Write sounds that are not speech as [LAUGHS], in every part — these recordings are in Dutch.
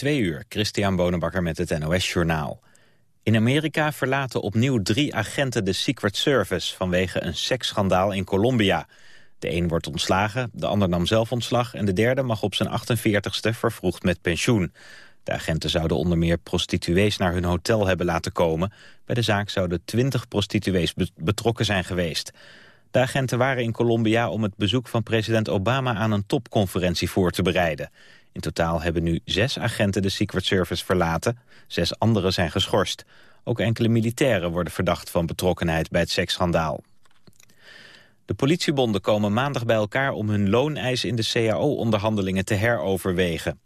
Twee uur, Christian Bonenbakker met het NOS Journaal. In Amerika verlaten opnieuw drie agenten de Secret Service... vanwege een seksschandaal in Colombia. De een wordt ontslagen, de ander nam zelf ontslag... en de derde mag op zijn 48ste vervroegd met pensioen. De agenten zouden onder meer prostituees naar hun hotel hebben laten komen. Bij de zaak zouden 20 prostituees betrokken zijn geweest. De agenten waren in Colombia om het bezoek van president Obama aan een topconferentie voor te bereiden. In totaal hebben nu zes agenten de Secret Service verlaten. Zes anderen zijn geschorst. Ook enkele militairen worden verdacht van betrokkenheid bij het seksschandaal. De politiebonden komen maandag bij elkaar om hun looneis in de CAO-onderhandelingen te heroverwegen.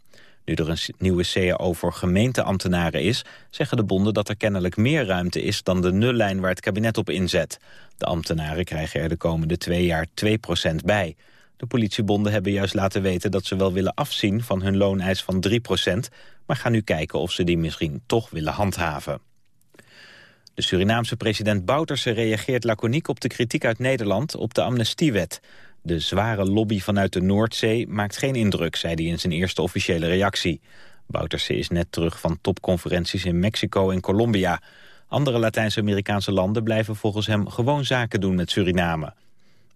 Nu er een nieuwe CAO voor gemeenteambtenaren is... zeggen de bonden dat er kennelijk meer ruimte is dan de nullijn waar het kabinet op inzet. De ambtenaren krijgen er de komende twee jaar 2% bij. De politiebonden hebben juist laten weten dat ze wel willen afzien van hun looneis van 3% maar gaan nu kijken of ze die misschien toch willen handhaven. De Surinaamse president Bouterse reageert laconiek op de kritiek uit Nederland op de amnestiewet. De zware lobby vanuit de Noordzee maakt geen indruk, zei hij in zijn eerste officiële reactie. Bouterse is net terug van topconferenties in Mexico en Colombia. Andere Latijns-Amerikaanse landen blijven volgens hem gewoon zaken doen met Suriname.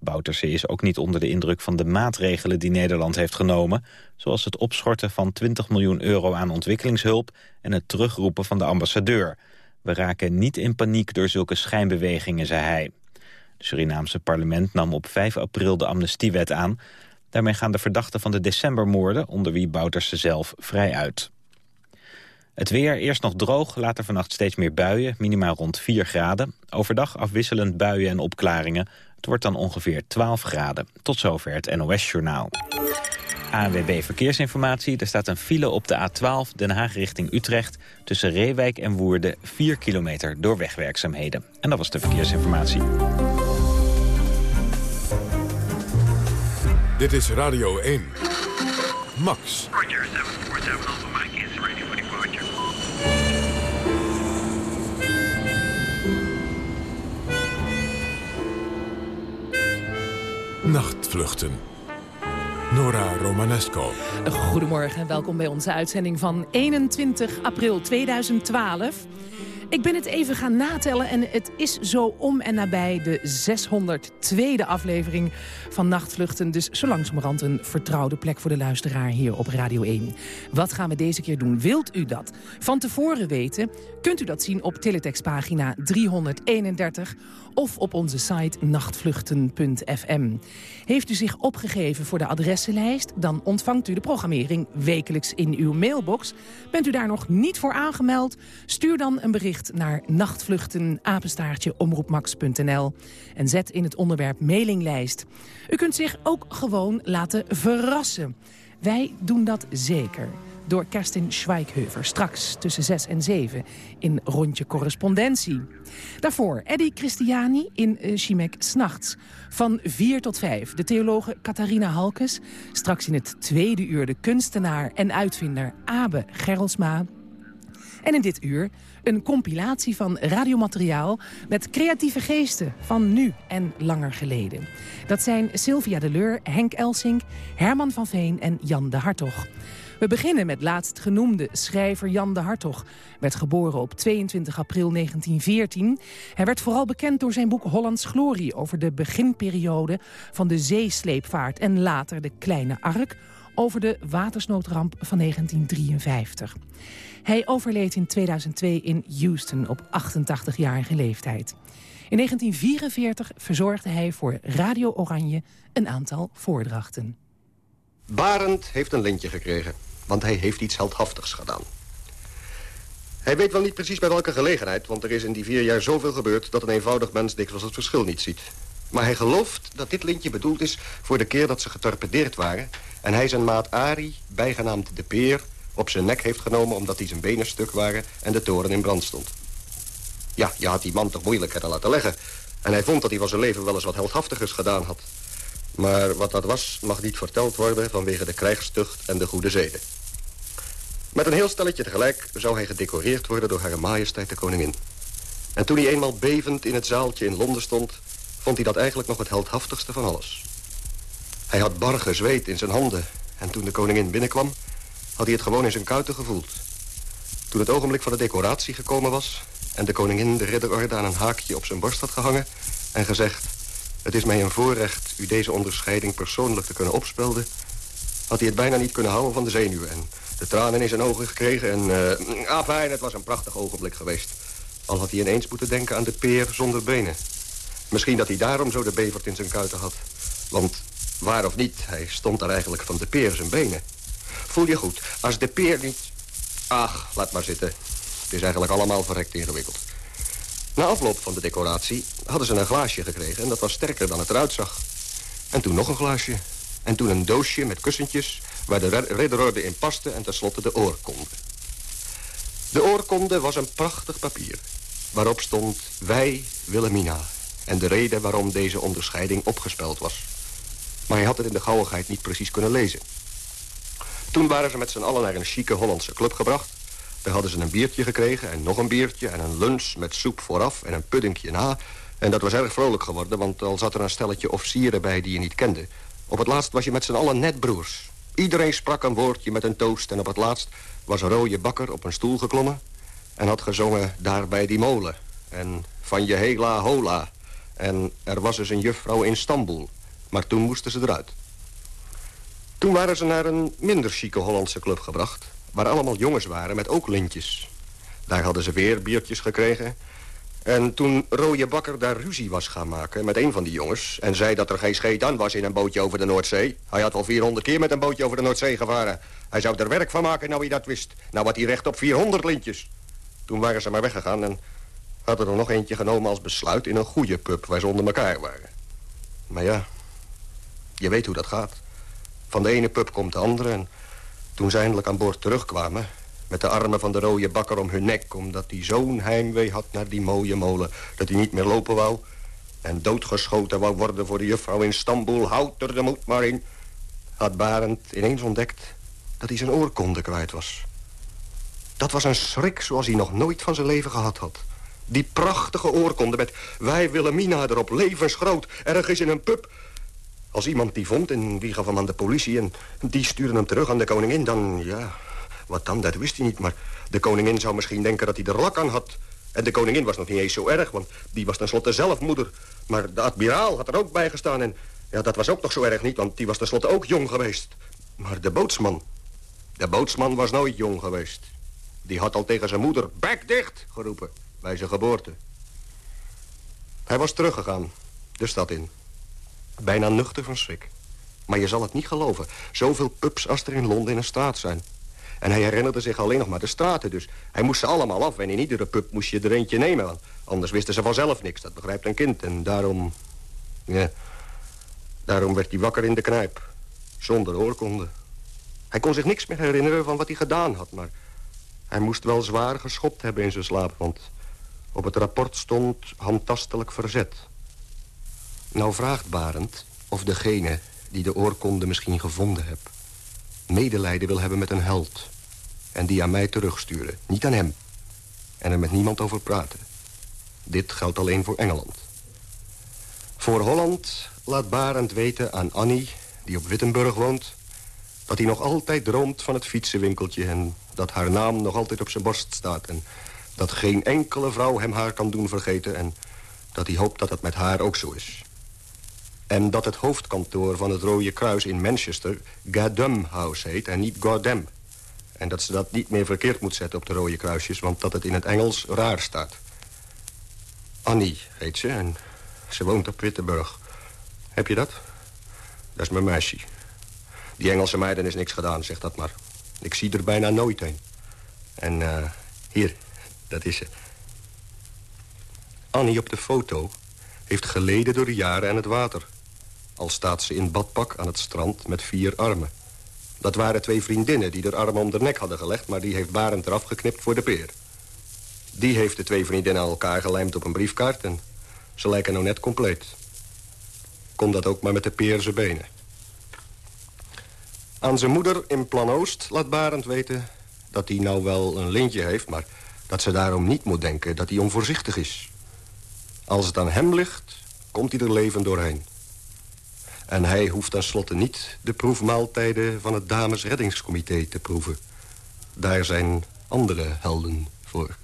Bouterse is ook niet onder de indruk van de maatregelen die Nederland heeft genomen... zoals het opschorten van 20 miljoen euro aan ontwikkelingshulp... en het terugroepen van de ambassadeur. We raken niet in paniek door zulke schijnbewegingen, zei hij. Het Surinaamse parlement nam op 5 april de amnestiewet aan. Daarmee gaan de verdachten van de decembermoorden... onder wie Bouterse zelf vrij uit. Het weer, eerst nog droog, later vannacht steeds meer buien, minimaal rond 4 graden. Overdag afwisselend buien en opklaringen. Het wordt dan ongeveer 12 graden. Tot zover het NOS-journaal. ANWB Verkeersinformatie. Er staat een file op de A12 Den Haag richting Utrecht... tussen Reewijk en Woerden 4 kilometer door wegwerkzaamheden. En dat was de verkeersinformatie. Dit is Radio 1. Max. Roger, 747 Nachtvluchten. Nora Romanesco. Goedemorgen en welkom bij onze uitzending van 21 april 2012. Ik ben het even gaan natellen en het is zo om en nabij de 602e aflevering van Nachtvluchten. Dus zo langzamerhand een vertrouwde plek voor de luisteraar hier op Radio 1. Wat gaan we deze keer doen? Wilt u dat van tevoren weten? Kunt u dat zien op teletextpagina 331 of op onze site nachtvluchten.fm. Heeft u zich opgegeven voor de adressenlijst... dan ontvangt u de programmering wekelijks in uw mailbox. Bent u daar nog niet voor aangemeld? Stuur dan een bericht naar nachtvluchten omroepmax.nl en zet in het onderwerp mailinglijst. U kunt zich ook gewoon laten verrassen. Wij doen dat zeker door Kerstin Schweikheuver. Straks tussen 6 en 7 in Rondje Correspondentie. Daarvoor Eddy Christiani in uh, S'nachts. Van 4 tot 5 de theologe Catharina Halkes. Straks in het tweede uur de kunstenaar en uitvinder Abe Gerelsma. En in dit uur een compilatie van radiomateriaal met creatieve geesten van nu en langer geleden. Dat zijn Sylvia de Leur, Henk Elsink, Herman van Veen en Jan de Hartog. We beginnen met laatst genoemde schrijver Jan de Hartog. Werd geboren op 22 april 1914. Hij werd vooral bekend door zijn boek Hollands Glorie... over de beginperiode van de zeesleepvaart... en later de Kleine Ark over de watersnoodramp van 1953. Hij overleed in 2002 in Houston op 88-jarige leeftijd. In 1944 verzorgde hij voor Radio Oranje een aantal voordrachten. Barend heeft een lintje gekregen, want hij heeft iets heldhaftigs gedaan. Hij weet wel niet precies bij welke gelegenheid... want er is in die vier jaar zoveel gebeurd... dat een eenvoudig mens dikwijls het verschil niet ziet. Maar hij gelooft dat dit lintje bedoeld is voor de keer dat ze getorpedeerd waren... en hij zijn maat Ari, bijgenaamd de Peer, op zijn nek heeft genomen... omdat hij zijn benen stuk waren en de toren in brand stond. Ja, je had die man toch moeilijkheden laten leggen. En hij vond dat hij van zijn leven wel eens wat heldhaftigers gedaan had. Maar wat dat was, mag niet verteld worden vanwege de krijgstucht en de goede zeden. Met een heel stelletje tegelijk zou hij gedecoreerd worden door Hare Majesteit de Koningin. En toen hij eenmaal bevend in het zaaltje in Londen stond... vond hij dat eigenlijk nog het heldhaftigste van alles. Hij had bar zweet in zijn handen. En toen de koningin binnenkwam... had hij het gewoon in zijn kuiten gevoeld. Toen het ogenblik van de decoratie gekomen was... en de koningin de ridderorde aan een haakje op zijn borst had gehangen... en gezegd, het is mij een voorrecht u deze onderscheiding persoonlijk te kunnen opspelden... had hij het bijna niet kunnen houden van de zenuwen... en de tranen in zijn ogen gekregen en... Uh, ah, fijn, het was een prachtig ogenblik geweest. Al had hij ineens moeten denken aan de peer zonder benen. Misschien dat hij daarom zo de bevert in zijn kuiten had. Want waar of niet, hij stond er eigenlijk van de peer zijn benen. Voel je goed, als de peer niet... Ach, laat maar zitten. Het is eigenlijk allemaal verrekt ingewikkeld. Na afloop van de decoratie hadden ze een glaasje gekregen... en dat was sterker dan het eruit zag. En toen nog een glaasje. En toen een doosje met kussentjes... waar de ridderorde in paste en tenslotte de oorkonde. De oorkonde was een prachtig papier... waarop stond Wij Wilhelmina... en de reden waarom deze onderscheiding opgespeld was. Maar hij had het in de gauwigheid niet precies kunnen lezen. Toen waren ze met z'n allen naar een chique Hollandse club gebracht. Daar hadden ze een biertje gekregen en nog een biertje... en een lunch met soep vooraf en een puddingje na. En dat was erg vrolijk geworden, want al zat er een stelletje officieren bij... die je niet kende. Op het laatst was je met z'n allen net broers. Iedereen sprak een woordje met een toast... en op het laatst was een rode bakker op een stoel geklommen... en had gezongen daar bij die molen. En van je hela hola. En er was dus een juffrouw in Istanbul. Maar toen moesten ze eruit. Toen waren ze naar een minder chique Hollandse club gebracht... waar allemaal jongens waren met ook lintjes. Daar hadden ze weer biertjes gekregen. En toen Rooie Bakker daar ruzie was gaan maken met een van die jongens... en zei dat er geen scheet aan was in een bootje over de Noordzee... hij had al 400 keer met een bootje over de Noordzee gevaren. Hij zou er werk van maken, nou hij dat wist. Nou had hij recht op 400 lintjes. Toen waren ze maar weggegaan en hadden er nog eentje genomen als besluit... in een goede pub waar ze onder elkaar waren. Maar ja, je weet hoe dat gaat. Van de ene pub komt de andere. En toen ze eindelijk aan boord terugkwamen... met de armen van de rode bakker om hun nek... omdat hij zo'n heimwee had naar die mooie molen... dat hij niet meer lopen wou... en doodgeschoten wou worden voor de juffrouw in Istanbul... houd er de moed maar in... had Barend ineens ontdekt dat hij zijn oorkonde kwijt was. Dat was een schrik zoals hij nog nooit van zijn leven gehad had. Die prachtige oorkonde met wij Wilhelmina erop, levensgroot... ergens in een pub als iemand die vond en die gaf hem aan de politie... en die stuurde hem terug aan de koningin, dan... ja, wat dan, dat wist hij niet. Maar de koningin zou misschien denken dat hij er lak aan had. En de koningin was nog niet eens zo erg, want die was tenslotte zelf moeder. Maar de admiraal had er ook bij gestaan en... ja, dat was ook nog zo erg niet, want die was tenslotte ook jong geweest. Maar de bootsman... de bootsman was nooit jong geweest. Die had al tegen zijn moeder bek dicht geroepen bij zijn geboorte. Hij was teruggegaan, de stad in. Bijna nuchter van schrik. Maar je zal het niet geloven. Zoveel pubs als er in Londen in een straat zijn. En hij herinnerde zich alleen nog maar de straten, dus hij moest ze allemaal af. En in iedere pub moest je er eentje nemen, want anders wisten ze vanzelf niks. Dat begrijpt een kind. En daarom... Ja, daarom werd hij wakker in de knijp. Zonder oorkonde. Hij kon zich niks meer herinneren van wat hij gedaan had, maar... hij moest wel zwaar geschopt hebben in zijn slaap, want... op het rapport stond handtastelijk verzet. Nou vraagt Barend of degene die de oorkonde misschien gevonden hebt... medelijden wil hebben met een held. En die aan mij terugsturen, niet aan hem. En er met niemand over praten. Dit geldt alleen voor Engeland. Voor Holland laat Barend weten aan Annie, die op Wittenburg woont... dat hij nog altijd droomt van het fietsenwinkeltje... en dat haar naam nog altijd op zijn borst staat... en dat geen enkele vrouw hem haar kan doen vergeten... en dat hij hoopt dat het met haar ook zo is. En dat het hoofdkantoor van het Rode Kruis in Manchester Gadum House heet en niet Goddam. En dat ze dat niet meer verkeerd moet zetten op de Rode Kruisjes... want dat het in het Engels raar staat. Annie heet ze en ze woont op Wittenburg. Heb je dat? Dat is mijn meisje. Die Engelse meiden is niks gedaan, zeg dat maar. Ik zie er bijna nooit een. En uh, hier, dat is ze. Annie op de foto heeft geleden door de jaren en het water... Al staat ze in badpak aan het strand met vier armen. Dat waren twee vriendinnen die haar armen om de nek hadden gelegd... maar die heeft Barend eraf geknipt voor de peer. Die heeft de twee vriendinnen aan elkaar gelijmd op een briefkaart... en ze lijken nou net compleet. Kom dat ook maar met de peerse benen. Aan zijn moeder in Plan Oost laat Barend weten... dat hij nou wel een lintje heeft... maar dat ze daarom niet moet denken dat hij onvoorzichtig is. Als het aan hem ligt, komt hij er levend doorheen. En hij hoeft tenslotte niet de proefmaaltijden van het damesreddingscomité te proeven. Daar zijn andere helden voor.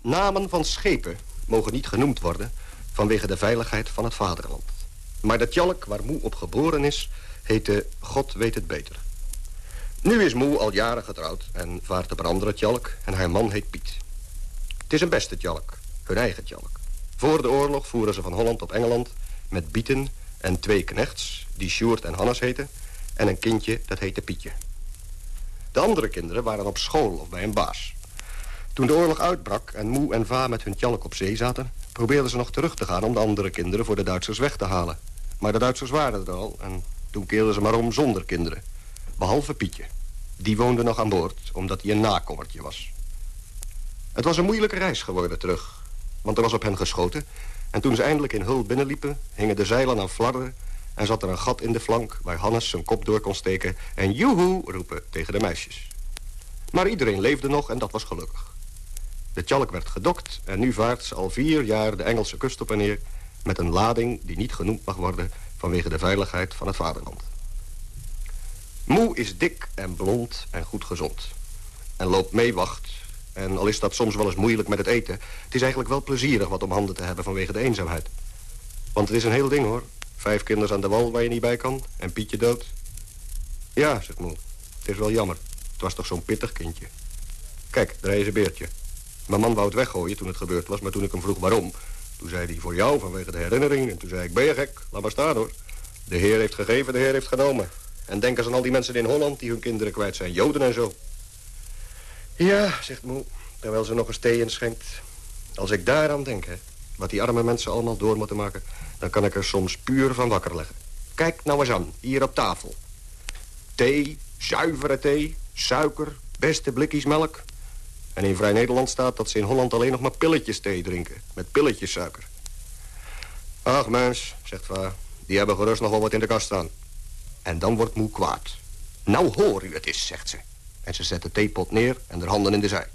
Namen van schepen mogen niet genoemd worden... vanwege de veiligheid van het vaderland. Maar de tjalk waar Moe op geboren is, heette God weet het beter. Nu is Moe al jaren getrouwd en vaart op een andere tjalk... en haar man heet Piet. Het is een beste tjalk, hun eigen tjalk. Voor de oorlog voeren ze van Holland op Engeland... met bieten en twee knechts, die Sjoerd en Hannes heten... en een kindje, dat heette Pietje. De andere kinderen waren op school of bij een baas. Toen de oorlog uitbrak en Moe en Va met hun tjalk op zee zaten... probeerden ze nog terug te gaan om de andere kinderen voor de Duitsers weg te halen. Maar de Duitsers waren er al en toen keerden ze maar om zonder kinderen. Behalve Pietje. Die woonde nog aan boord, omdat hij een nakommertje was. Het was een moeilijke reis geworden terug. Want er was op hen geschoten. En toen ze eindelijk in Hul binnenliepen... hingen de zeilen aan flarden... en zat er een gat in de flank waar Hannes zijn kop door kon steken... en joehoe roepen tegen de meisjes. Maar iedereen leefde nog en dat was gelukkig. De tjalk werd gedokt en nu vaart ze al vier jaar de Engelse kust op en neer... met een lading die niet genoemd mag worden vanwege de veiligheid van het vaderland. Moe is dik en blond en goed gezond. En loopt mee wacht. En al is dat soms wel eens moeilijk met het eten... het is eigenlijk wel plezierig wat om handen te hebben vanwege de eenzaamheid. Want het is een heel ding, hoor. Vijf kinders aan de wal waar je niet bij kan. En Pietje dood. Ja, zegt Moe. Het is wel jammer. Het was toch zo'n pittig kindje. Kijk, daar is een beertje. Mijn man wou het weggooien toen het gebeurd was, maar toen ik hem vroeg waarom... toen zei hij voor jou vanwege de herinnering. En toen zei ik, ben je gek? Laat maar staan hoor. De heer heeft gegeven, de heer heeft genomen. En denk eens aan al die mensen in Holland die hun kinderen kwijt zijn. Joden en zo. Ja, zegt Moe, terwijl ze nog eens thee inschenkt. Als ik daaraan denk, hè, wat die arme mensen allemaal door moeten maken... dan kan ik er soms puur van wakker leggen. Kijk nou eens aan, hier op tafel. Thee, zuivere thee, suiker, beste blikjes melk. En in Vrij Nederland staat dat ze in Holland alleen nog maar pilletjes thee drinken. Met pilletjes suiker. Ach, mens, zegt Va, die hebben gerust nog wel wat in de kast staan. En dan wordt Moe kwaad. Nou hoor u het eens, zegt ze. En ze zet de theepot neer en haar handen in de zij.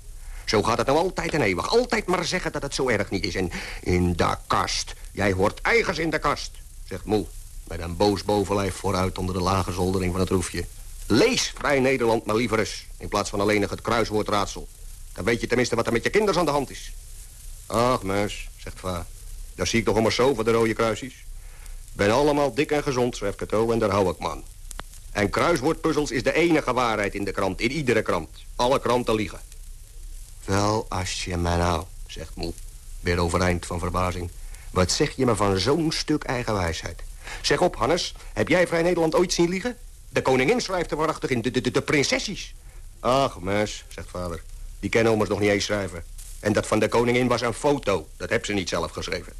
Zo gaat het nou altijd en eeuwig. Altijd maar zeggen dat het zo erg niet is. En in de kast. Jij hoort eigens in de kast, zegt Moe. Met een boos bovenlijf vooruit onder de lage zoldering van het roefje. Lees Vrij Nederland maar liever eens. In plaats van alleen nog het kruiswoordraadsel. Dan weet je tenminste wat er met je kinders aan de hand is. Ach, muis, zegt Va. Daar zie ik toch allemaal zo voor de rode kruisjes. Ben allemaal dik en gezond, schrijft Cato, en daar hou ik man. En kruiswoordpuzzels is de enige waarheid in de krant, in iedere krant. Alle kranten liegen. Wel, als je me nou, zegt Moe, weer overeind van verbazing. Wat zeg je me van zo'n stuk eigen wijsheid? Zeg op, Hannes, heb jij Vrij Nederland ooit zien liegen? De koningin schrijft er waarachtig in, de, de, de, prinsessies. Ach, mes, zegt vader, die kennen nog niet eens schrijven. En dat van de koningin was een foto, dat heb ze niet zelf geschreven.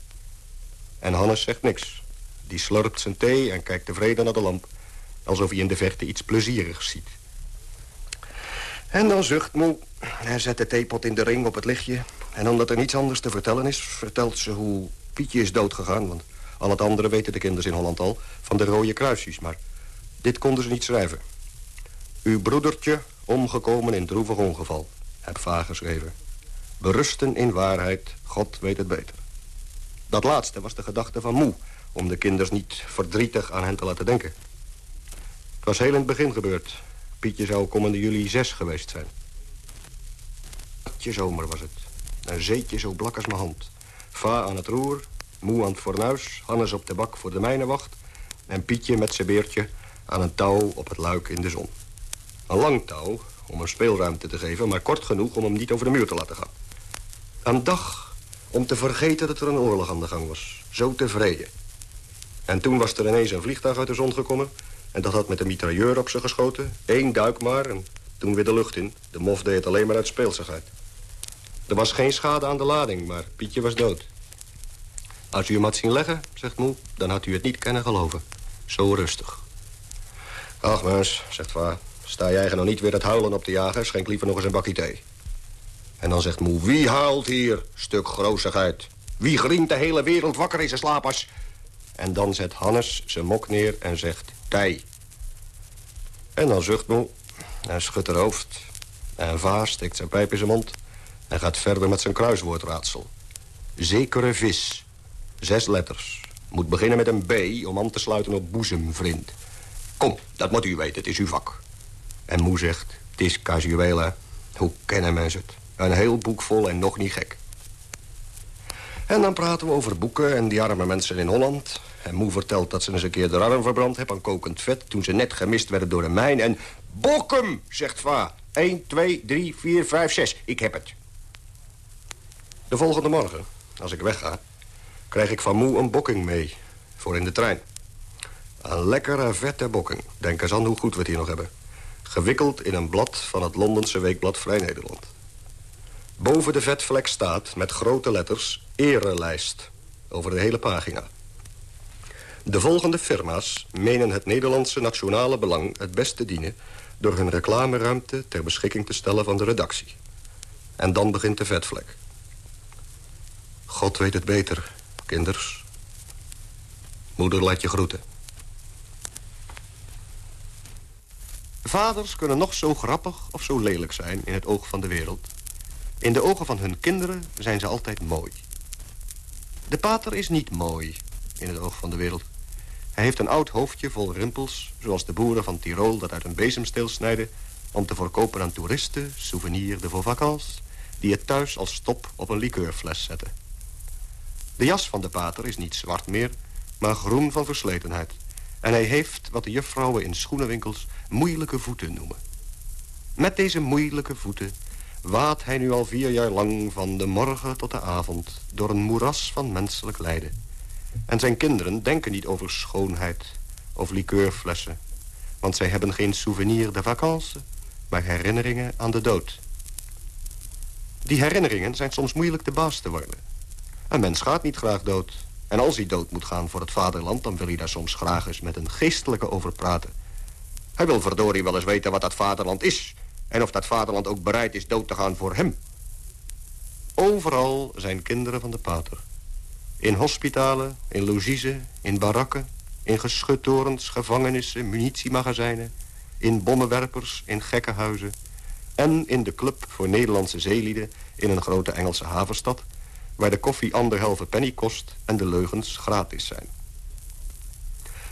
En Hannes zegt niks. Die slurpt zijn thee en kijkt tevreden naar de lamp. Alsof hij in de verte iets plezierigs ziet. En dan zucht Moe. Hij zet de theepot in de ring op het lichtje. En omdat er niets anders te vertellen is... vertelt ze hoe Pietje is doodgegaan. Want al het andere weten de kinderen in Holland al... van de rode kruisjes. Maar dit konden ze niet schrijven. Uw broedertje omgekomen in droevig ongeval. Heb vaag geschreven. Berusten in waarheid, God weet het beter. Dat laatste was de gedachte van Moe... om de kinders niet verdrietig aan hen te laten denken. Was heel in het begin gebeurd. Pietje zou komende juli zes geweest zijn. Natje zomer was het. Een zeetje zo blak als mijn hand. Va aan het roer, Moe aan het fornuis... Hannes op de bak voor de mijnenwacht... en Pietje met zijn beertje aan een touw op het luik in de zon. Een lang touw om hem speelruimte te geven... maar kort genoeg om hem niet over de muur te laten gaan. Een dag om te vergeten dat er een oorlog aan de gang was. Zo tevreden. En toen was er ineens een vliegtuig uit de zon gekomen... en dat had met een mitrailleur op ze geschoten. Eén duik maar en toen weer de lucht in. De mof deed het alleen maar uit speelsigheid. Er was geen schade aan de lading, maar Pietje was dood. Als u hem had zien leggen, zegt Moe, dan had u het niet kunnen geloven. Zo rustig. Ach, mens, zegt Va, sta jij nog niet weer het huilen op de jager? Schenk liever nog eens een bakje thee. En dan zegt Moe, wie huilt hier? Stuk grozigheid. Wie grient de hele wereld wakker in zijn slapers? En dan zet Hannes zijn mok neer en zegt, En dan zucht Moe en schudt haar hoofd. En Va steekt zijn pijp in zijn mond... en gaat verder met zijn kruiswoordraadsel. Zekere vis. Zes letters. Moet beginnen met een B om aan te sluiten op boezemvriend. Kom, dat moet u weten, het is uw vak. En moe zegt, het is casueel. Hoe kennen mensen het? Een heel boek vol en nog niet gek. En dan praten we over boeken en die arme mensen in Holland. En moe vertelt dat ze eens een keer de arm verbrand heeft aan kokend vet... toen ze net gemist werden door een mijn. En Bokkem, zegt Va. 1, 2, 3, 4, 5, 6. Ik heb het. De volgende morgen, als ik wegga... krijg ik van moe een bokking mee. Voor in de trein. Een lekkere, vette bokking. Denk eens aan hoe goed we het hier nog hebben. Gewikkeld in een blad van het Londense weekblad Vrij Nederland. Boven de vetvlek staat met grote letters erelijst. Over de hele pagina. De volgende firma's menen het Nederlandse nationale belang het best te dienen... door hun reclameruimte ter beschikking te stellen van de redactie. En dan begint de vetvlek. God weet het beter, kinders. Moeder laat je groeten. Vaders kunnen nog zo grappig of zo lelijk zijn in het oog van de wereld. In de ogen van hun kinderen zijn ze altijd mooi. De pater is niet mooi in het oog van de wereld. Hij heeft een oud hoofdje vol rimpels... zoals de boeren van Tirol dat uit een bezemsteel snijden... om te verkopen aan toeristen, souvenir de vacances... die het thuis als stop op een likeurfles zetten. De jas van de pater is niet zwart meer, maar groen van versletenheid. En hij heeft wat de juffrouwen in schoenenwinkels moeilijke voeten noemen. Met deze moeilijke voeten waat hij nu al vier jaar lang van de morgen tot de avond... door een moeras van menselijk lijden. En zijn kinderen denken niet over schoonheid of likeurflessen. Want zij hebben geen souvenir de vakantie, maar herinneringen aan de dood. Die herinneringen zijn soms moeilijk te baas te worden. Een mens gaat niet graag dood. En als hij dood moet gaan voor het vaderland... dan wil hij daar soms graag eens met een geestelijke over praten. Hij wil verdorie wel eens weten wat dat vaderland is... en of dat vaderland ook bereid is dood te gaan voor hem. Overal zijn kinderen van de pater. In hospitalen, in logiezen, in barakken... in geschuttorens, gevangenissen, munitiemagazijnen... in bommenwerpers, in gekkenhuizen... en in de club voor Nederlandse zeelieden... in een grote Engelse havenstad... waar de koffie anderhalve penny kost... en de leugens gratis zijn.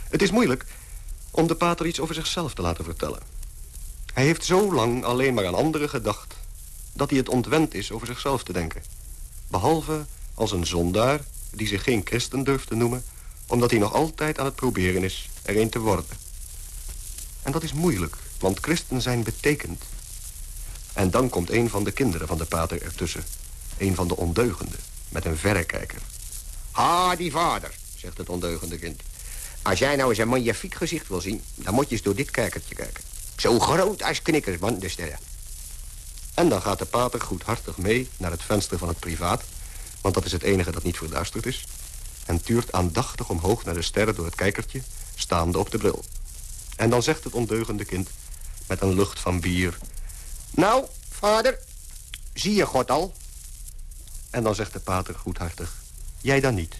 Het is moeilijk om de pater iets over zichzelf te laten vertellen. Hij heeft zo lang alleen maar aan anderen gedacht... dat hij het ontwend is over zichzelf te denken. Behalve als een zondaar die zich geen christen durft te noemen... omdat hij nog altijd aan het proberen is er een te worden. En dat is moeilijk, want christen zijn betekend. En dan komt een van de kinderen van de pater ertussen. Een van de ondeugenden, met een verrekijker. Ha, die vader, zegt het ondeugende kind. Als jij nou eens een magnifiek gezicht wil zien... dan moet je eens door dit kijkertje kijken. Zo groot als knikkers, de sterren. En dan gaat de pater goedhartig mee naar het venster van het privaat... want dat is het enige dat niet verduisterd is... en tuurt aandachtig omhoog naar de sterren door het kijkertje... staande op de bril. En dan zegt het ondeugende kind met een lucht van bier... Nou, vader, zie je God al? En dan zegt de pater goedhartig... Jij dan niet.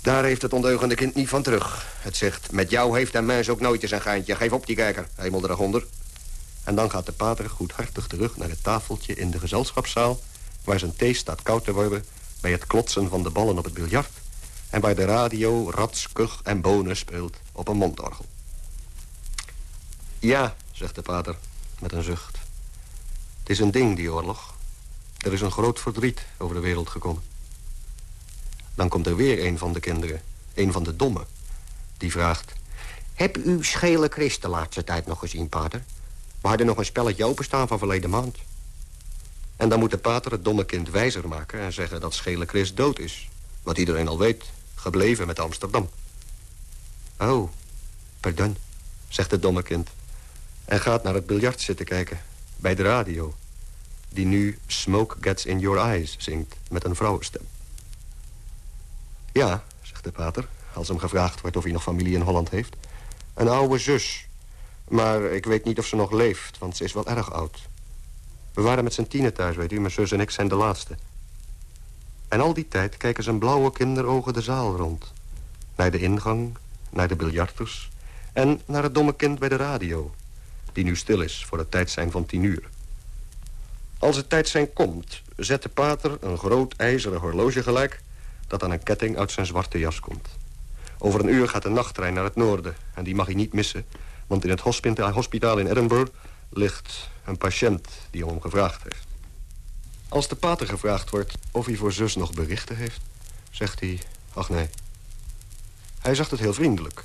Daar heeft het ondeugende kind niet van terug. Het zegt, met jou heeft een mens ook nooit eens een geintje. Geef op die kijker, hemel eronder. En dan gaat de pater goedhartig terug naar het tafeltje in de gezelschapszaal... waar zijn thee staat koud te worden... bij het klotsen van de ballen op het biljart... en waar de radio rats, kug en bonen speelt op een mondorgel. Ja, zegt de pater met een zucht. Het is een ding, die oorlog. Er is een groot verdriet over de wereld gekomen. Dan komt er weer een van de kinderen, een van de domme. Die vraagt... Heb u Schele Christ de laatste tijd nog gezien, pater? We hadden nog een spelletje openstaan van verleden maand. En dan moet de pater het domme kind wijzer maken... en zeggen dat Schele Christ dood is. Wat iedereen al weet, gebleven met Amsterdam. Oh, pardon, zegt het domme kind. En gaat naar het biljart zitten kijken, bij de radio. Die nu Smoke Gets in Your Eyes zingt met een vrouwenstem. Ja, zegt de pater, als hem gevraagd wordt of hij nog familie in Holland heeft. Een oude zus. Maar ik weet niet of ze nog leeft, want ze is wel erg oud. We waren met z'n tienen thuis, weet u. Mijn zus en ik zijn de laatste. En al die tijd kijken zijn blauwe kinderogen de zaal rond. Naar de ingang, naar de biljarters... en naar het domme kind bij de radio... die nu stil is voor het tijd zijn van tien uur. Als het tijd zijn komt, zet de pater een groot ijzeren horloge gelijk dat aan een ketting uit zijn zwarte jas komt. Over een uur gaat de nachttrein naar het noorden. En die mag hij niet missen. Want in het hospitaal in Edinburgh ligt een patiënt die om gevraagd heeft. Als de pater gevraagd wordt of hij voor zus nog berichten heeft... zegt hij, ach nee. Hij zegt het heel vriendelijk.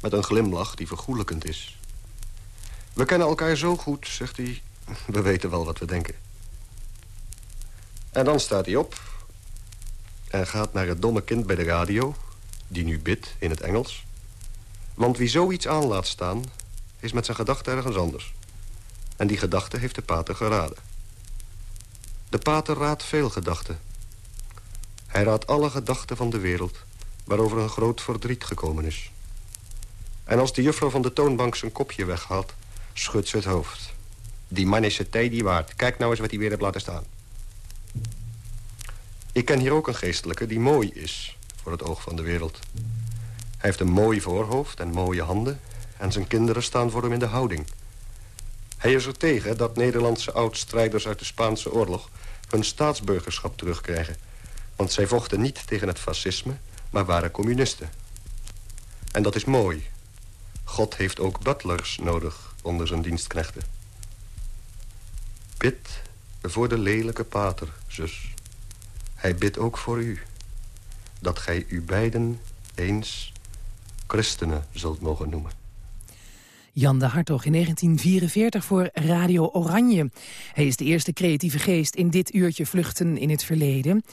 Met een glimlach die vergoelijkend is. We kennen elkaar zo goed, zegt hij. We weten wel wat we denken. En dan staat hij op en gaat naar het domme kind bij de radio... die nu bidt in het Engels. Want wie zoiets aan laat staan, is met zijn gedachten ergens anders. En die gedachte heeft de pater geraden. De pater raadt veel gedachten. Hij raadt alle gedachten van de wereld... waarover een groot verdriet gekomen is. En als de juffrouw van de toonbank zijn kopje weghaalt... schudt ze het hoofd. Die man is het tijd waard. Kijk nou eens wat hij weer heeft laten staan. Ik ken hier ook een geestelijke die mooi is voor het oog van de wereld. Hij heeft een mooi voorhoofd en mooie handen... en zijn kinderen staan voor hem in de houding. Hij is er tegen dat Nederlandse oud-strijders uit de Spaanse oorlog... hun staatsburgerschap terugkrijgen. Want zij vochten niet tegen het fascisme, maar waren communisten. En dat is mooi. God heeft ook butlers nodig onder zijn dienstknechten. Bid voor de lelijke pater, zus. Hij bidt ook voor u. Dat gij u beiden eens christenen zult mogen noemen. Jan de Hartog in 1944 voor Radio Oranje. Hij is de eerste creatieve geest in dit uurtje vluchten in het verleden.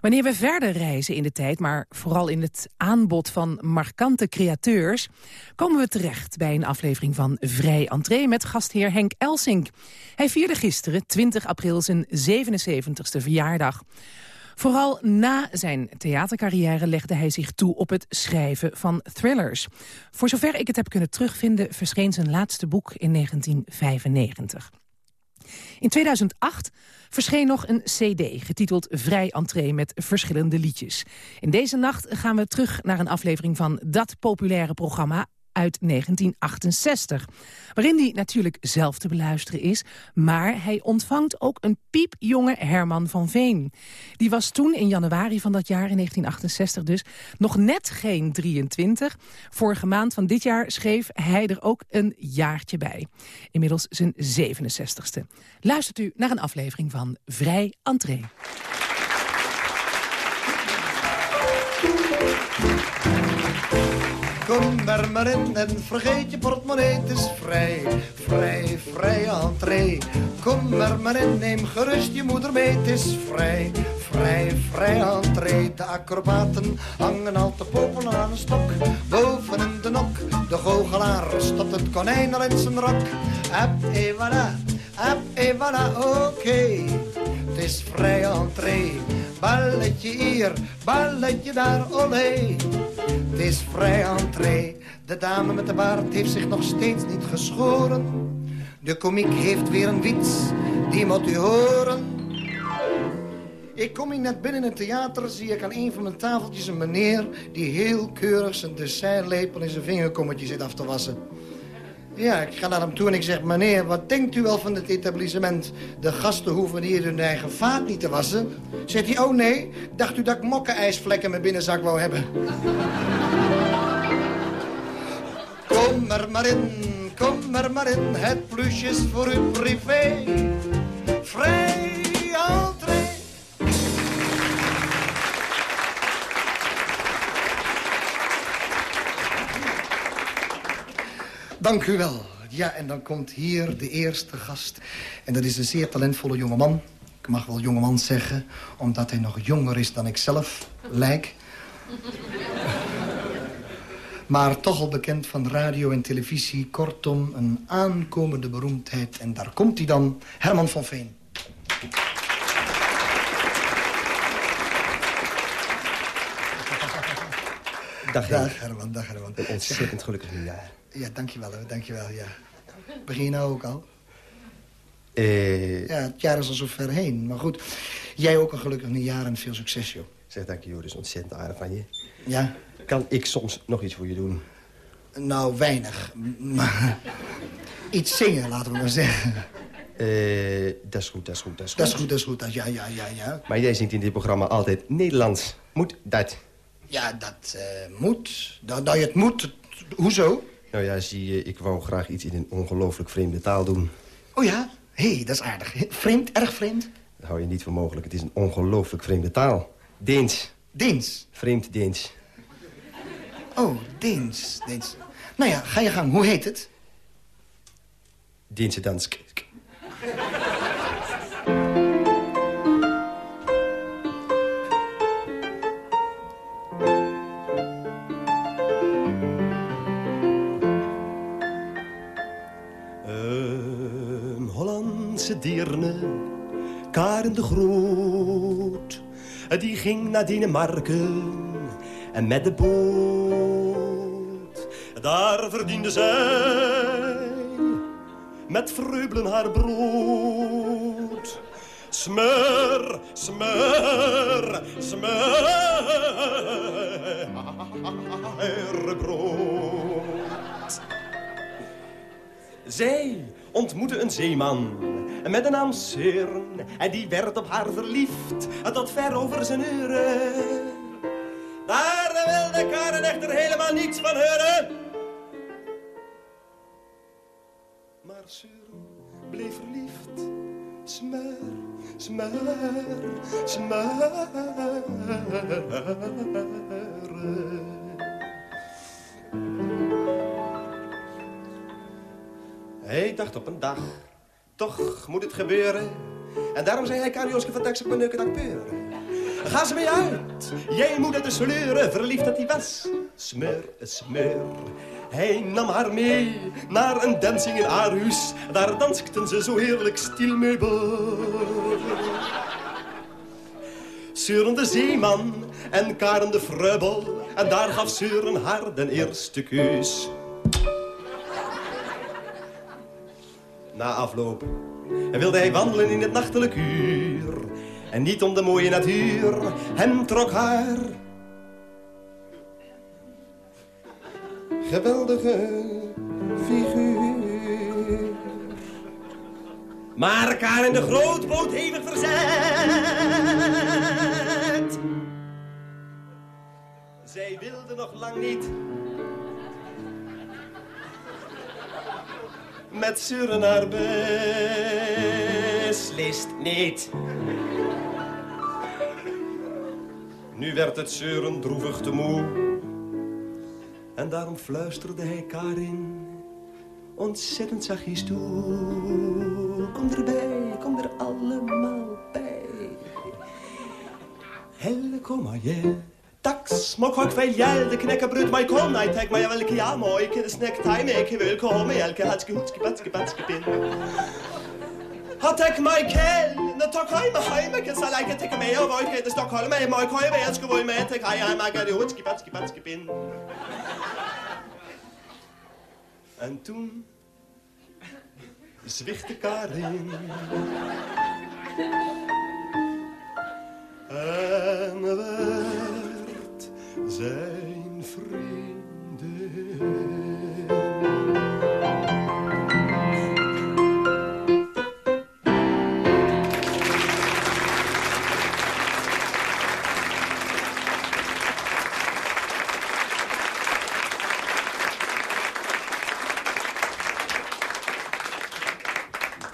Wanneer we verder reizen in de tijd, maar vooral in het aanbod van markante createurs... komen we terecht bij een aflevering van Vrij Entree met gastheer Henk Elsink. Hij vierde gisteren, 20 april, zijn 77ste verjaardag. Vooral na zijn theatercarrière legde hij zich toe op het schrijven van thrillers. Voor zover ik het heb kunnen terugvinden verscheen zijn laatste boek in 1995. In 2008 verscheen nog een cd getiteld Vrij Entree met verschillende liedjes. In deze nacht gaan we terug naar een aflevering van dat populaire programma uit 1968. Waarin hij natuurlijk zelf te beluisteren is. Maar hij ontvangt ook een piepjonge Herman van Veen. Die was toen in januari van dat jaar, in 1968 dus, nog net geen 23. Vorige maand van dit jaar schreef hij er ook een jaartje bij. Inmiddels zijn 67ste. Luistert u naar een aflevering van Vrij Entree. Kom er maar in en vergeet je portemonnee, het is vrij, vrij, vrij entree. Kom er maar in, neem gerust je moeder mee, het is vrij, vrij, vrij entree. De acrobaten hangen al te popelen aan een stok, boven in de nok. De goochelaar stopt het konijn al in zijn rok. Hep, e voilà, hep, e voilà, oké. Het is vrij entree. Balletje hier, balletje daar, olé. Het is vrij entree. De dame met de baard heeft zich nog steeds niet geschoren. De komiek heeft weer een wits, die moet u horen. Ik kom hier net binnen het theater, zie ik aan een van mijn tafeltjes een meneer... die heel keurig zijn dessertlepel in zijn vingerkommetje zit af te wassen. Ja, ik ga naar hem toe en ik zeg... meneer, wat denkt u wel van het etablissement? De gasten hoeven hier hun eigen vaat niet te wassen. Zegt hij, oh nee, dacht u dat ik mokkenijsvlekken in mijn binnenzak wou hebben? [LAUGHS] kom er maar in, kom er maar in. Het plusje is voor uw privé. Vrij entree. Dank u wel. Ja, en dan komt hier de eerste gast. En dat is een zeer talentvolle jongeman. Ik mag wel jongeman zeggen, omdat hij nog jonger is dan ik zelf lijk. [LAUGHS] maar toch al bekend van radio en televisie. Kortom, een aankomende beroemdheid. En daar komt hij dan, Herman van Veen. Dag. Dag Herman, dag Herman. Een ontzettend gelukkig nieuwjaar. Ja, dankjewel, hoor, dankjewel, ja. Begin nou ook al? Eh, Ja, het jaar is al zo ver heen. Maar goed, jij ook een gelukkig nieuwjaar en veel succes, joh. zeg, dank je, Joris. Ontzettend aardig van je. Ja? Kan ik soms nog iets voor je doen? Nou, weinig. Maar [LAUGHS] iets zingen, laten we maar zeggen. Eh, dat is goed, dat is goed, dat is goed. Dat is goed, dat is goed. Dat, ja, ja, ja, ja. Maar jij zingt in dit programma altijd Nederlands. Moet dat? Ja, dat eh, moet. Dat, dat je het moet. hoezo? Nou ja, zie je, ik wou graag iets in een ongelooflijk vreemde taal doen. Oh ja? Hé, hey, dat is aardig. Vreemd, erg vreemd. Dat hou je niet voor mogelijk. Het is een ongelooflijk vreemde taal. Deens. Deens. Vreemd Deens. Oh, Deens. Deens. Nou ja, ga je gang. Hoe heet het? Deense dansk. Hollandse dierne, Karen de Groot, die ging naar Denemarken en met de boot. Daar verdiende zij met vreubelen haar brood. Smeur, smeur, smeur, [LAUGHS] brood. Zij ontmoette een zeeman met de naam Søren. En die werd op haar verliefd, tot ver over zijn uren. Daar wilde Karen echter helemaal niets van horen. Maar Søren bleef verliefd. Smeur, smeur, smeur. Op een dag, toch moet het gebeuren. En daarom zei hij Karioske van Taxi Paneuken acteuren. Ga ze mee uit, jij moet het dus sleuren, verliefd dat hij was. Smeur, smeur. Hij nam haar mee naar een dancing in Aarhus. Daar dansten ze zo heerlijk stil meubel. Søren de zeeman en Karen de vreubel. En daar gaf Søren haar den eerste kus. Na afloop wilde hij wandelen in het nachtelijk uur. En niet om de mooie natuur, hem trok haar. Geweldige figuur. Maar Karen de Groot bood hevig verzet. Zij wilde nog lang niet met zuren beslist niet. Nu werd het zeuren droevig te moe. En daarom fluisterde hij Karin ontzettend zachtjes toe. Kom erbij, kom er allemaal bij. Helle, kom maar. Dags må kokk vei gjelde, knekke brudd meg korn, nei, tek meg vel ikke må ikke snekk teime, ikke vil komme, hjelke, hatske, hutske, batske, batske, bin. Ha tek meg kell, Nå tok høy med høy, men kjessa leike, tekke med, og vøyke, det stok holde meg, må ikke høy, jeg skal vøy med, tek hei, hei, meg, det hutske, batske, batske, bin. En toen zwichtte Karin. En vei zijn vriendin.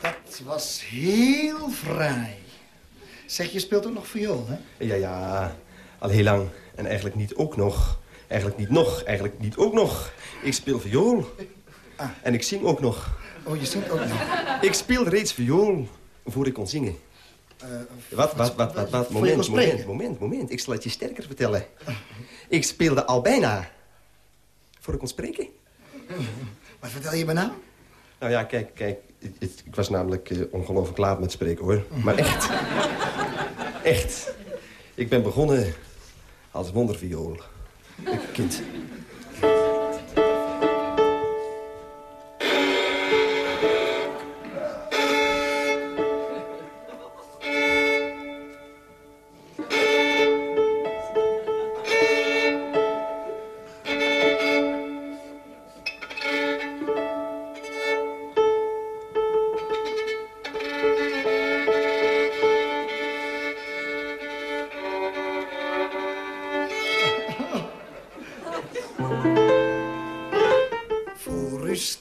Dat was heel fraai. Zeg, je speelt ook nog viool, hè? Ja, ja, al heel lang. En eigenlijk niet ook nog. Eigenlijk niet nog, eigenlijk niet ook nog. Ik speel viool. Ah. En ik zing ook nog. Oh, je zingt ook nog. Ik speel reeds viool voor ik kon zingen. Eh, Wat, wat, wat, wat, wat? Moment, moment, moment, moment. Ik zal het je sterker vertellen. Ik speelde al bijna voor ik kon spreken. Wat vertel je me nou? Nou ja, kijk, kijk. ik was namelijk eh, ongelooflijk laat met spreken, hoor. Maar echt. [LAUGHS] echt. Ik ben begonnen als wonderviool. Kind.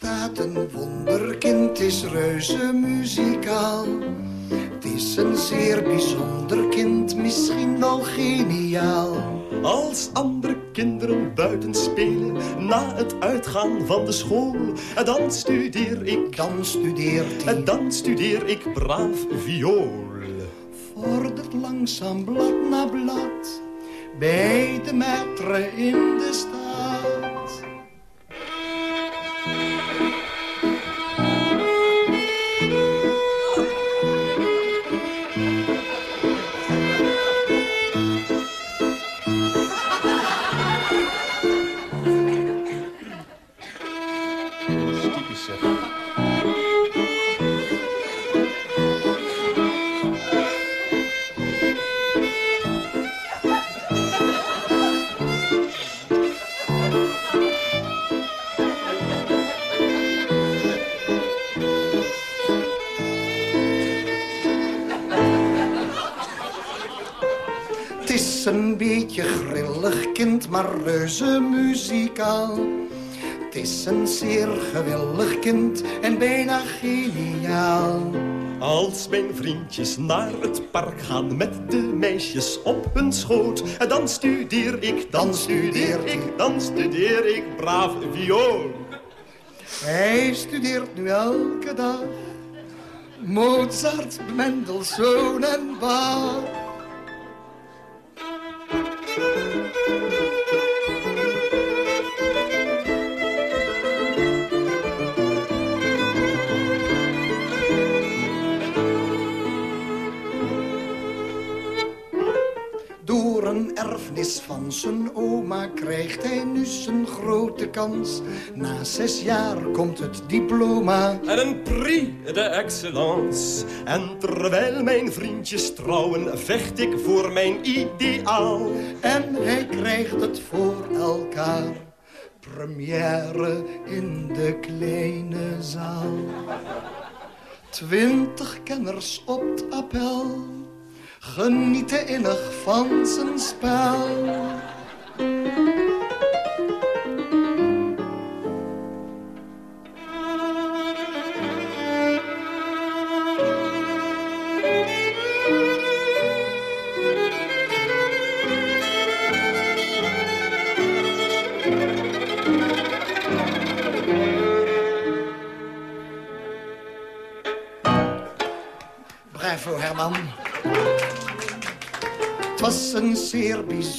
Bestaat een wonderkind, is reuze muzikaal. Het is een zeer bijzonder kind, misschien wel geniaal. Als andere kinderen buiten spelen na het uitgaan van de school. Dan studeer ik, Dan studeert hij, en dan studeer ik braaf viool. vordert langzaam blad na blad. Bij de maître in de stad. Is een zeer gewillig kind en bijna geniaal. Als mijn vriendjes naar het park gaan met de meisjes op hun schoot. Dan studeer ik, dan studeer ik, dan studeer ik braaf viool. Hij studeert nu elke dag Mozart, Mendelssohn en Bach. Door een erfenis van zijn oma krijgt hij nu zijn grote kans. Na zes jaar komt het diploma. En een prix de excellence. En terwijl mijn vriendjes trouwen, vecht ik voor mijn ideaal. En hij krijgt het voor elkaar. Première in de kleine zaal. Twintig kenners op het appel. Genieten innig van zijn spel.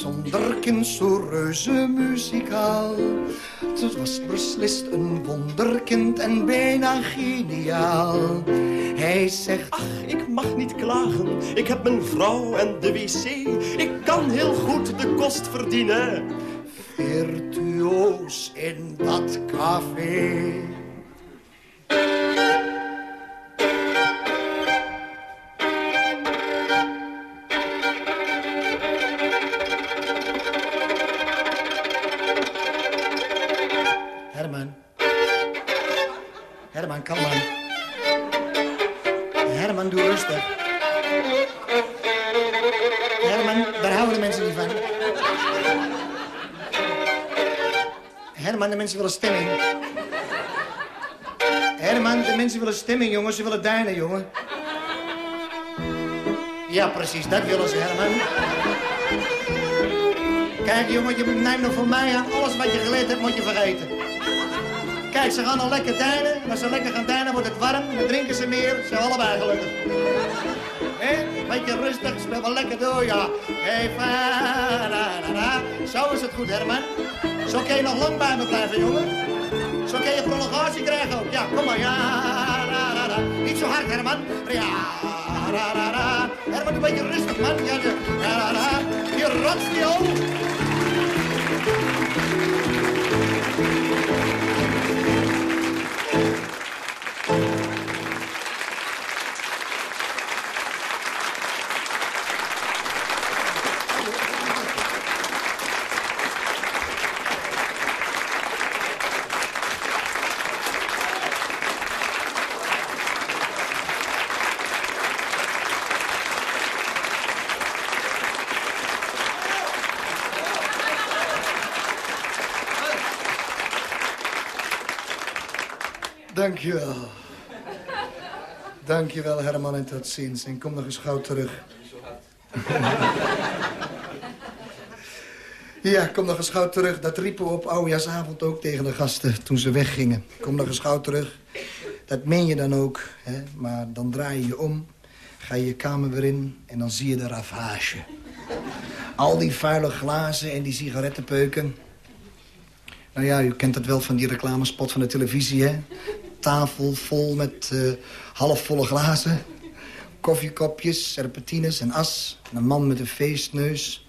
Zeer bijzonder kind, zo reuze muzikaal. Het was beslist een wonderkind en bijna geniaal. Hij zegt, Ach, ik mag niet klagen. Ik heb mijn vrouw en de wc. Ik kan heel goed de kost verdienen. virtuoos in dat café. Herman, de mensen willen stemming, jongen. Ze willen dijnen, jongen. Ja, precies, dat willen ze, Herman. Kijk, jongen, je neemt nog van mij aan. Alles wat je geleerd hebt, moet je vergeten. Kijk, ze gaan al lekker dijnen. En als ze lekker gaan dijnen, wordt het warm. Dan drinken ze meer. Ze zijn allebei gelukkig. Hé, beetje rustig, speel wel lekker door, ja. Da, da. Zo is het goed, Herman. Zo kun je nog lang bij me blijven, jongen. Zo kun je prolongatie krijgen ook. Ja, kom maar. Ja, da, da, da. Niet zo hard, Herman. Ja, da, da, da. Herman, een beetje rustig, man. Ja, ja, da, da. Je rotviool. Dankjewel. Dankjewel, Herman, en tot ziens. En kom nog eens gauw terug. Ja, kom nog eens gauw terug. Dat riepen we op oudejaarsavond ook tegen de gasten toen ze weggingen. Kom nog eens gauw terug. Dat meen je dan ook. Hè? Maar dan draai je je om, ga je je kamer weer in en dan zie je de ravage. Al die vuile glazen en die sigarettenpeuken. Nou ja, u kent het wel van die reclamespot van de televisie, hè? Tafel vol met uh, halfvolle glazen. Koffiekopjes, serpentines en as. En een man met een feestneus.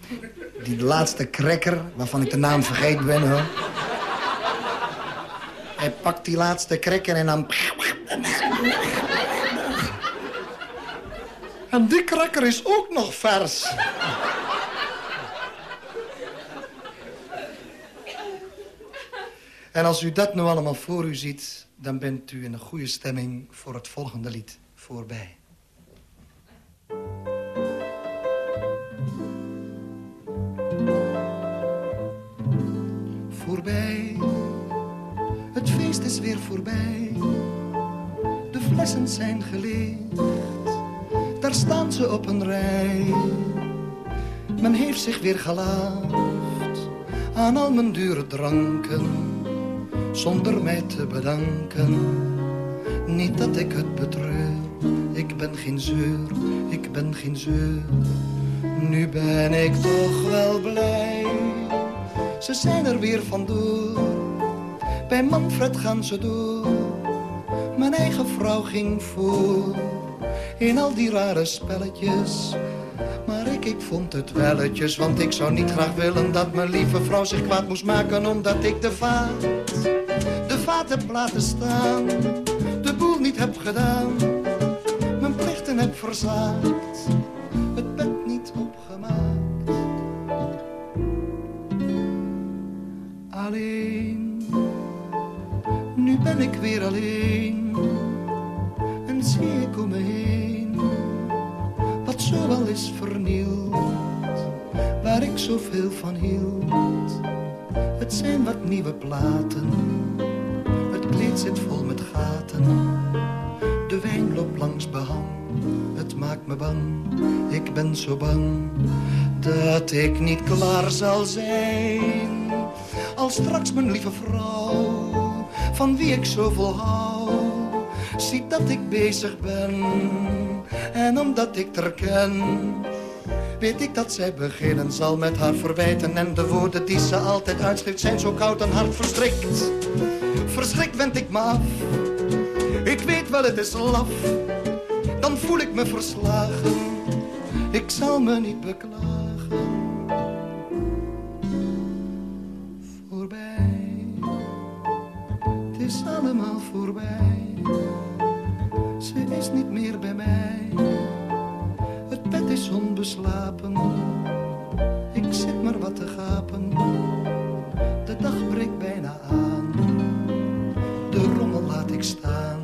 Die de laatste cracker, waarvan ik de naam vergeten ben, hoor. Hij pakt die laatste cracker en dan... En die cracker is ook nog vers. En als u dat nu allemaal voor u ziet... dan bent u in een goede stemming voor het volgende lied. Voorbij. Voorbij. Het feest is weer voorbij. De flessen zijn geleegd. Daar staan ze op een rij. Men heeft zich weer gelaafd aan al mijn dure dranken zonder mij te bedanken. Niet dat ik het betreur, ik ben geen zeur, ik ben geen zeur. Nu ben ik toch wel blij, ze zijn er weer vandoor. Bij Manfred gaan ze door, mijn eigen vrouw ging voor. In al die rare spelletjes maar ik vond het welletjes, want ik zou niet graag willen dat mijn lieve vrouw zich kwaad moest maken omdat ik de vaat, de vaat heb laten staan, de boel niet heb gedaan, mijn plichten heb verzaakt, het bed niet opgemaakt. Alleen, nu ben ik weer alleen en zie ik om me heen zo wel is vernield, waar ik zoveel van hield. Het zijn wat nieuwe platen, het kleed zit vol met gaten. De wijn loopt langs behang, het maakt me bang, ik ben zo bang dat ik niet klaar zal zijn. Als straks mijn lieve vrouw, van wie ik zoveel hou, ziet dat ik bezig ben en omdat ik er ken, weet ik dat zij beginnen zal met haar verwijten. En de woorden die ze altijd uitschrift zijn zo koud en hard verstrikt. Verschrikt wend ik me af, ik weet wel het is laf. Dan voel ik me verslagen, ik zal me niet beklagen. Voorbij, het is allemaal voorbij ze is niet meer bij mij. Is onbeslapen, ik zit maar wat te gapen. De dag breekt bijna aan, de rommel laat ik staan.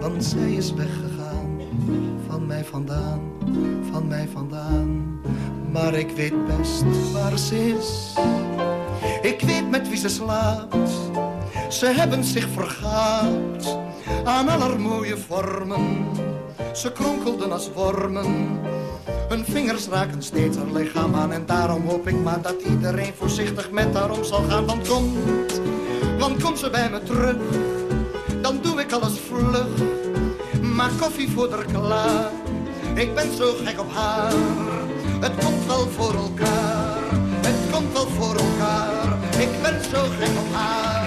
Want zij is weggegaan, van mij vandaan, van mij vandaan. Maar ik weet best waar ze is, ik weet met wie ze slaapt. Ze hebben zich vergaat aan allermooie vormen. Ze kronkelden als wormen. Hun vingers raken steeds haar lichaam aan. En daarom hoop ik maar dat iedereen voorzichtig met haar om zal gaan. Want komt, want komt ze bij me terug. Dan doe ik alles vlug. Maak koffie voor haar klaar. Ik ben zo gek op haar. Het komt wel voor elkaar. Het komt wel voor elkaar. Ik ben zo gek op haar.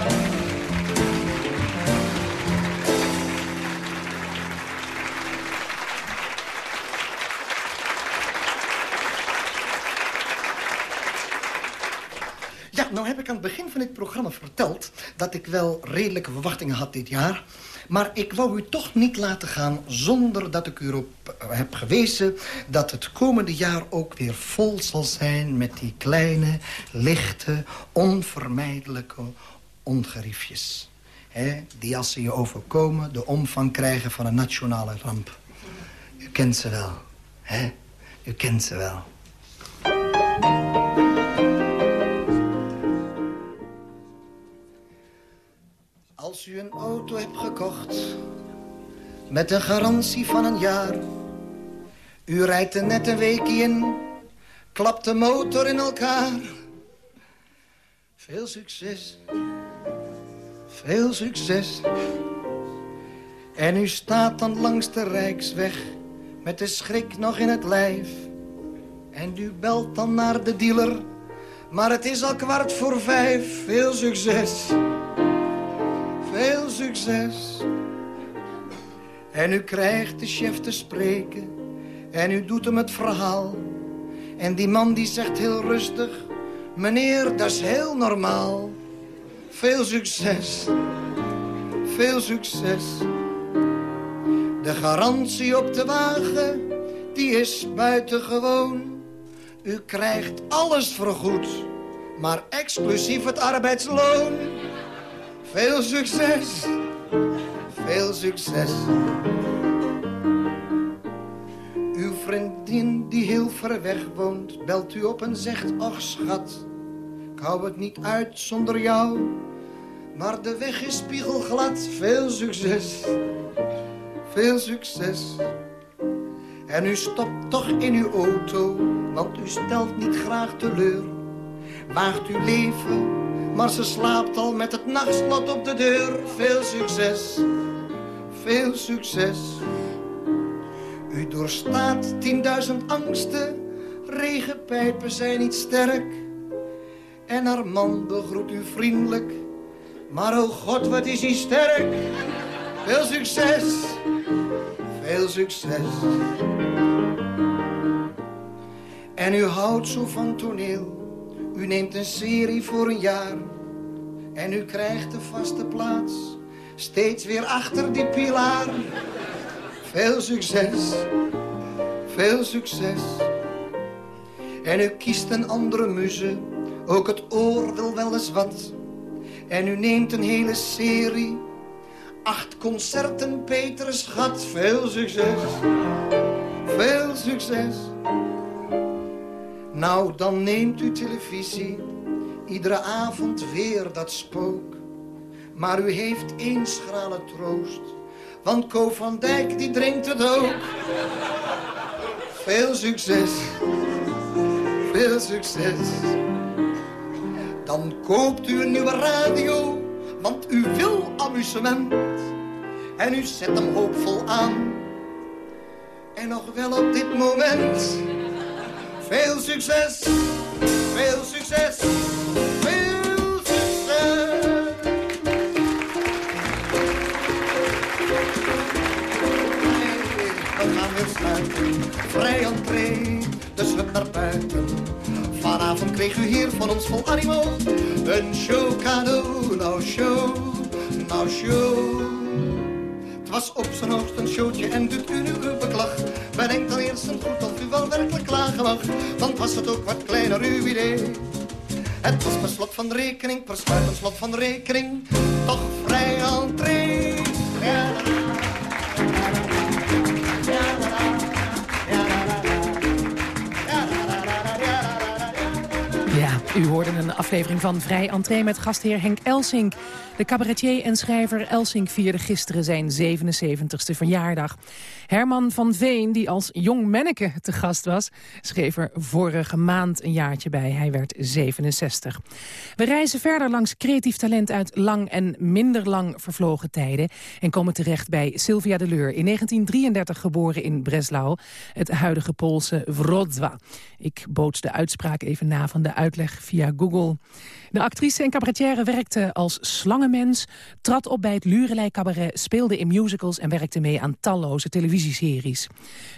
Nou heb ik aan het begin van dit programma verteld... dat ik wel redelijke verwachtingen had dit jaar. Maar ik wou u toch niet laten gaan zonder dat ik u erop heb gewezen... dat het komende jaar ook weer vol zal zijn met die kleine, lichte, onvermijdelijke ongeriefjes. He, die als ze je overkomen de omvang krijgen van een nationale ramp. U kent ze wel, hè? U kent ze wel. Als u een auto hebt gekocht met een garantie van een jaar. U rijdt er net een weekje in, klapt de motor in elkaar. Veel succes, veel succes. En u staat dan langs de Rijksweg met de schrik nog in het lijf. En u belt dan naar de dealer, maar het is al kwart voor vijf. Veel succes, veel succes. En u krijgt de chef te spreken en u doet hem het verhaal. En die man die zegt heel rustig, meneer, dat is heel normaal. Veel succes, veel succes. De garantie op de wagen, die is buitengewoon. U krijgt alles vergoed, maar exclusief het arbeidsloon. Veel succes, veel succes. Uw vriendin die heel ver weg woont, belt u op en zegt, ach schat, ik hou het niet uit zonder jou. Maar de weg is spiegelglad, veel succes, veel succes. En u stopt toch in uw auto, want u stelt niet graag teleur. Waagt uw leven, maar ze slaapt al met het nachtslot op de deur. Veel succes, veel succes. U doorstaat tienduizend angsten, regenpijpen zijn niet sterk. En haar man begroet u vriendelijk, maar oh god wat is hij sterk. Veel succes, veel succes. En u houdt zo van toneel, u neemt een serie voor een jaar. En u krijgt de vaste plaats, steeds weer achter die pilaar. Veel succes, veel succes. En u kiest een andere muze, ook het oordeel wel eens wat. En u neemt een hele serie, acht concerten, Peter Schat. Veel succes, veel succes. Nou, dan neemt u televisie, iedere avond weer dat spook. Maar u heeft één schrale troost, want Ko van Dijk die drinkt het ook. Veel succes, veel succes. Dan koopt u een nieuwe radio, want u wil amusement. En u zet hem hoopvol aan. En nog wel op dit moment. Veel succes, veel succes, veel succes. We gaan weer sluiten, vrij entree, dus hup naar buiten. Vanavond kreeg u hier van ons vol animo een show cadeau, nou show, nou show. Was op zijn hoogst een showtje en doet u nu uw beklag. Bedenkt dan eerst een goed of u wel werkelijk klagen mag. Want was het ook wat kleiner uw idee. Het was per slot van rekening, per slot van rekening. U hoorde een aflevering van Vrij Entree met gastheer Henk Elsink. De cabaretier en schrijver Elsink vierde gisteren zijn 77ste verjaardag. Herman van Veen, die als jong manneke te gast was... schreef er vorige maand een jaartje bij. Hij werd 67. We reizen verder langs creatief talent uit lang en minder lang vervlogen tijden... en komen terecht bij Sylvia de Leur, in 1933 geboren in Breslau... het huidige Poolse Wrocław. Ik boots de uitspraak even na van de uitleg via Google. De actrice en cabaretière werkte als slangenmens... trad op bij het Lurelei Cabaret, speelde in musicals... en werkte mee aan talloze televisieseries.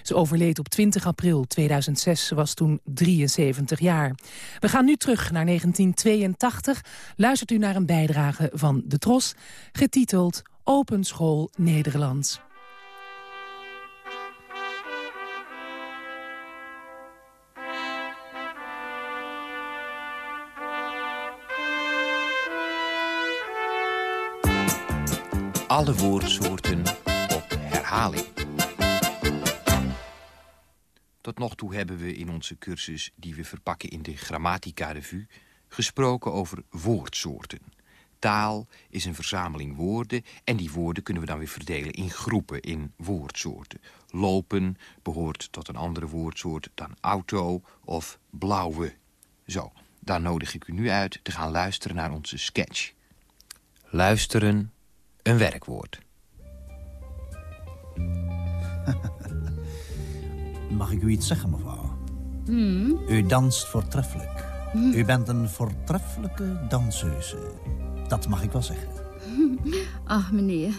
Ze overleed op 20 april 2006, ze was toen 73 jaar. We gaan nu terug naar 1982. Luistert u naar een bijdrage van De Tros, getiteld Open School Nederlands. Alle woordsoorten op herhaling. Tot nog toe hebben we in onze cursus, die we verpakken in de Grammatica Revue, gesproken over woordsoorten. taal is een verzameling woorden... en die woorden kunnen we dan weer verdelen in groepen, in woordsoorten. Lopen behoort tot een andere woordsoort dan auto of blauwe. Zo, dan nodig ik u nu uit te gaan luisteren naar onze sketch. Luisteren, een werkwoord. [LAUGHS] Mag ik u iets zeggen, mevrouw? U danst voortreffelijk. U bent een voortreffelijke danseuse. Dat mag ik wel zeggen. [LAUGHS] Ach, meneer,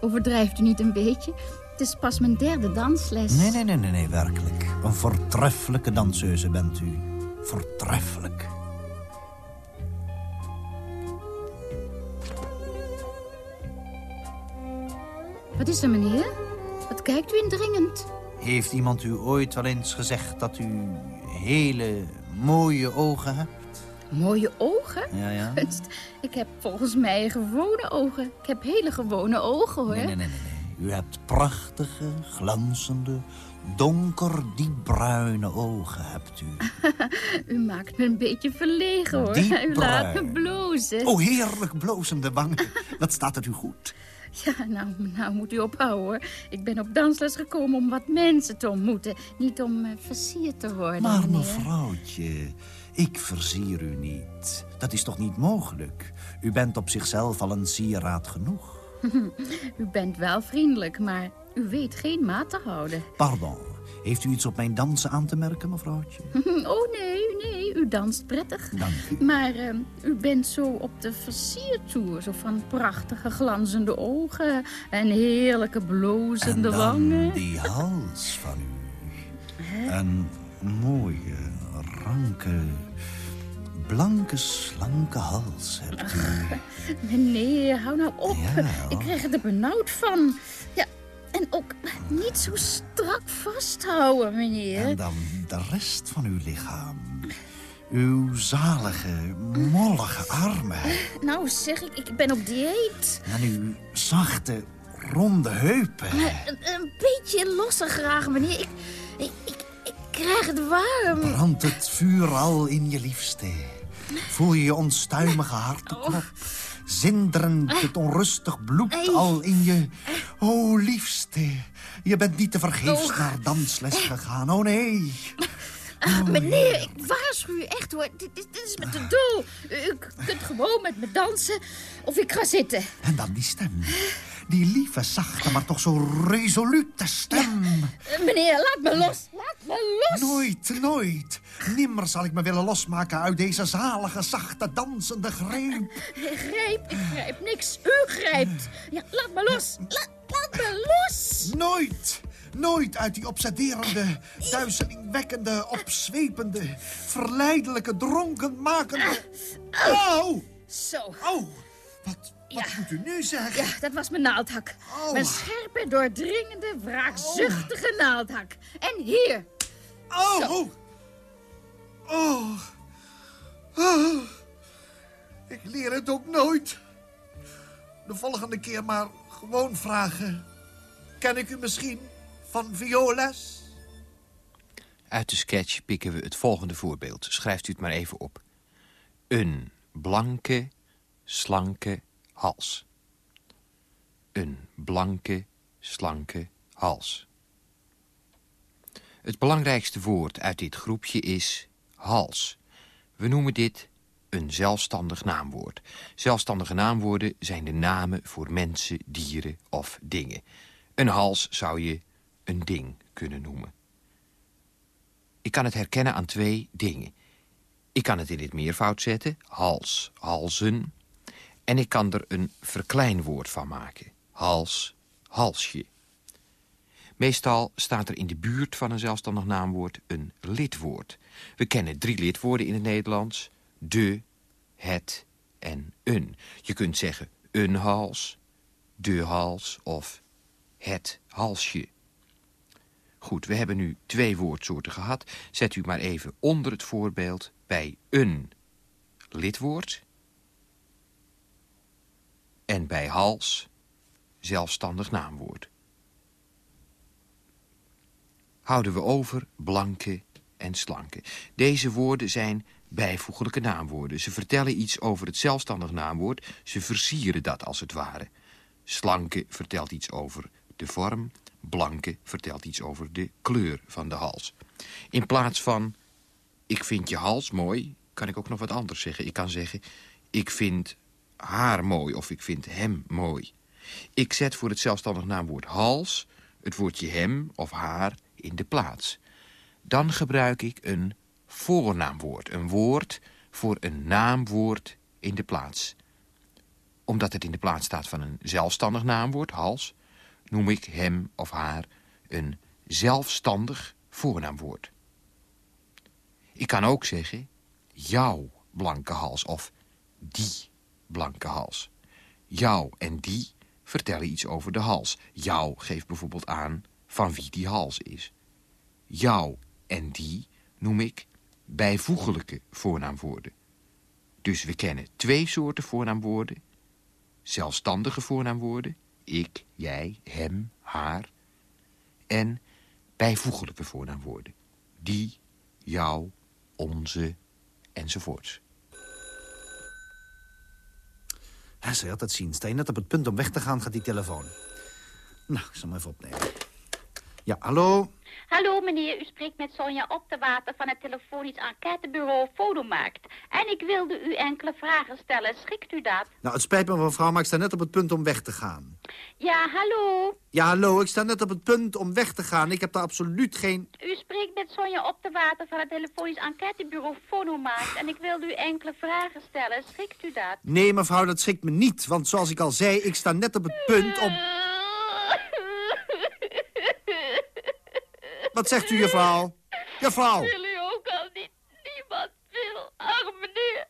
overdrijft u niet een beetje? Het is pas mijn derde dansles. Nee, nee, nee, nee, nee, werkelijk. Een voortreffelijke danseuse bent u. Voortreffelijk. Wat is er, meneer? Wat kijkt u indringend? Heeft iemand u ooit wel eens gezegd dat u hele mooie ogen hebt? Mooie ogen? Ja, ja. [LAUGHS] Ik heb volgens mij gewone ogen. Ik heb hele gewone ogen, hoor. Nee, nee, nee, nee. U hebt prachtige, glanzende, donker, diepbruine ogen hebt u. [LAUGHS] U maakt me een beetje verlegen, hoor. U laat me blozen. Oh, heerlijk blozende wangen. Dat staat het u goed. [LAUGHS] Ja, nou, nou moet u ophouden, hoor. Ik ben op dansles gekomen om wat mensen te ontmoeten. Niet om eh, versierd te worden, Maar meneer. mevrouwtje, ik versier u niet. Dat is toch niet mogelijk? U bent op zichzelf al een sieraad genoeg. [LAUGHS] U bent wel vriendelijk, maar u weet geen maat te houden. Pardon, heeft u iets op mijn dansen aan te merken, mevrouwtje? [LAUGHS] Oh, nee, nee, u danst prettig. Dank u. Maar eh, u bent zo op de versiertoer. Zo van prachtige glanzende ogen en heerlijke En blozende dan wangen. die hals van u. Een mooie, ranke, blanke, slanke hals hebt u. [LAUGHS] Meneer, hou nou op. Ja. Ik krijg er benauwd van. Ja, en ook niet zo strak vasthouden, meneer. En dan de rest van uw lichaam. Uw zalige, mollige armen. Nou, zeg ik, ik ben op dieet. En uw zachte, ronde heupen. Maar Een, een beetje losser graag, meneer. Ik, ik, ik, ik krijg het warm. Brandt het vuur al in je liefste? Voel je je onstuimige harteklop? Zinderend het onrustig bloed al in je... O, liefste, je bent niet te vergeefs Oh. naar dansles gegaan. Oh, nee. [LAUGHS] Ah, meneer, ik waarschuw u echt hoor. Dit, dit, dit is me te dol. U, kunt gewoon met me dansen of ik ga zitten. En dan die stem. Die lieve, zachte, maar toch zo resolute stem. Eh, Meneer, laat me los. Laat me los. Nooit, nooit. Nimmer zal ik me willen losmaken uit deze zalige, zachte, dansende greep. Ik grijp, ik grijp niks. U grijpt. Ja, laat me los. La- laat me los. Nooit, nooit uit die obsederende, duizelingwekkende, opzwepende, verleidelijke, dronkenmakende... Au! Zo. Au! Wat, wat moet u nu zeggen? Ja, dat was mijn naaldhak. Oh. Mijn scherpe, doordringende, wraakzuchtige naaldhak. En hier. Oh! Oh! Oh! Oh. Ik leer het ook nooit. De volgende keer maar gewoon vragen. Ken ik u misschien van violes? Uit de sketch pikken we het volgende voorbeeld. Schrijft u het maar even op. Een blanke, slanke hals. Een blanke, slanke hals. Het belangrijkste woord uit dit groepje is hals. We noemen dit een zelfstandig naamwoord. Zelfstandige naamwoorden zijn de namen voor mensen, dieren of dingen. Een hals zou je een ding kunnen noemen. Ik kan het herkennen aan twee dingen. Ik kan het in dit meervoud zetten, hals, halzen. En ik kan er een verkleinwoord van maken, hals, halsje. Meestal staat er in de buurt van een zelfstandig naamwoord een lidwoord. We kennen drie lidwoorden in het Nederlands. De, het en een. Je kunt zeggen een hals, de hals of het halsje. Goed, we hebben nu twee woordsoorten gehad. Zet u maar even onder het voorbeeld bij een lidwoord... en bij hals zelfstandig naamwoord. Houden we over blanke en slanke. Deze woorden zijn bijvoeglijke naamwoorden. Ze vertellen iets over het zelfstandig naamwoord. Ze versieren dat als het ware. Slanke vertelt iets over de vorm. Blanke vertelt iets over de kleur van de hals. In plaats van, ik vind je hals mooi, kan ik ook nog wat anders zeggen. Ik kan zeggen, ik vind haar mooi of ik vind hem mooi. Ik zet voor het zelfstandig naamwoord hals het woordje hem of haar in de plaats. Dan gebruik ik een voornaamwoord, een woord voor een naamwoord in de plaats. Omdat het in de plaats staat van een zelfstandig naamwoord, hals, noem ik hem of haar een zelfstandig voornaamwoord. Ik kan ook zeggen jouw blanke hals of die blanke hals. Jou en die vertellen iets over de hals. Jou geeft bijvoorbeeld aan van wie die hals is. Jou en die noem ik bijvoeglijke voornaamwoorden. Dus we kennen twee soorten voornaamwoorden. Zelfstandige voornaamwoorden, ik, jij, hem, haar. En bijvoeglijke voornaamwoorden, die, jou, onze, enzovoorts. Hij zei altijd zien. Sta je net op het punt om weg te gaan, gaat die telefoon. Nou, ik zal hem even opnemen. Ja, hallo? Hallo meneer, u spreekt met Sonja Optewater van het telefonisch enquêtebureau Fodomarkt. En ik wilde u enkele vragen stellen. Schikt u dat? Nou, het spijt me mevrouw, maar ik sta net op het punt om weg te gaan. Ja, hallo? Ja, hallo, ik sta net op het punt om weg te gaan. Ik heb daar absoluut geen... U spreekt met Sonja Optewater van het telefonisch enquêtebureau Fodomarkt. En ik wilde u enkele vragen stellen. Schikt u dat? Nee, mevrouw, dat schikt me niet. Want zoals ik al zei, ik sta net op het punt om... [LAUGHS] Wat zegt u, juffrouw? Juffrouw! Wil u ook al niet? Niemand wil. Ach, meneer.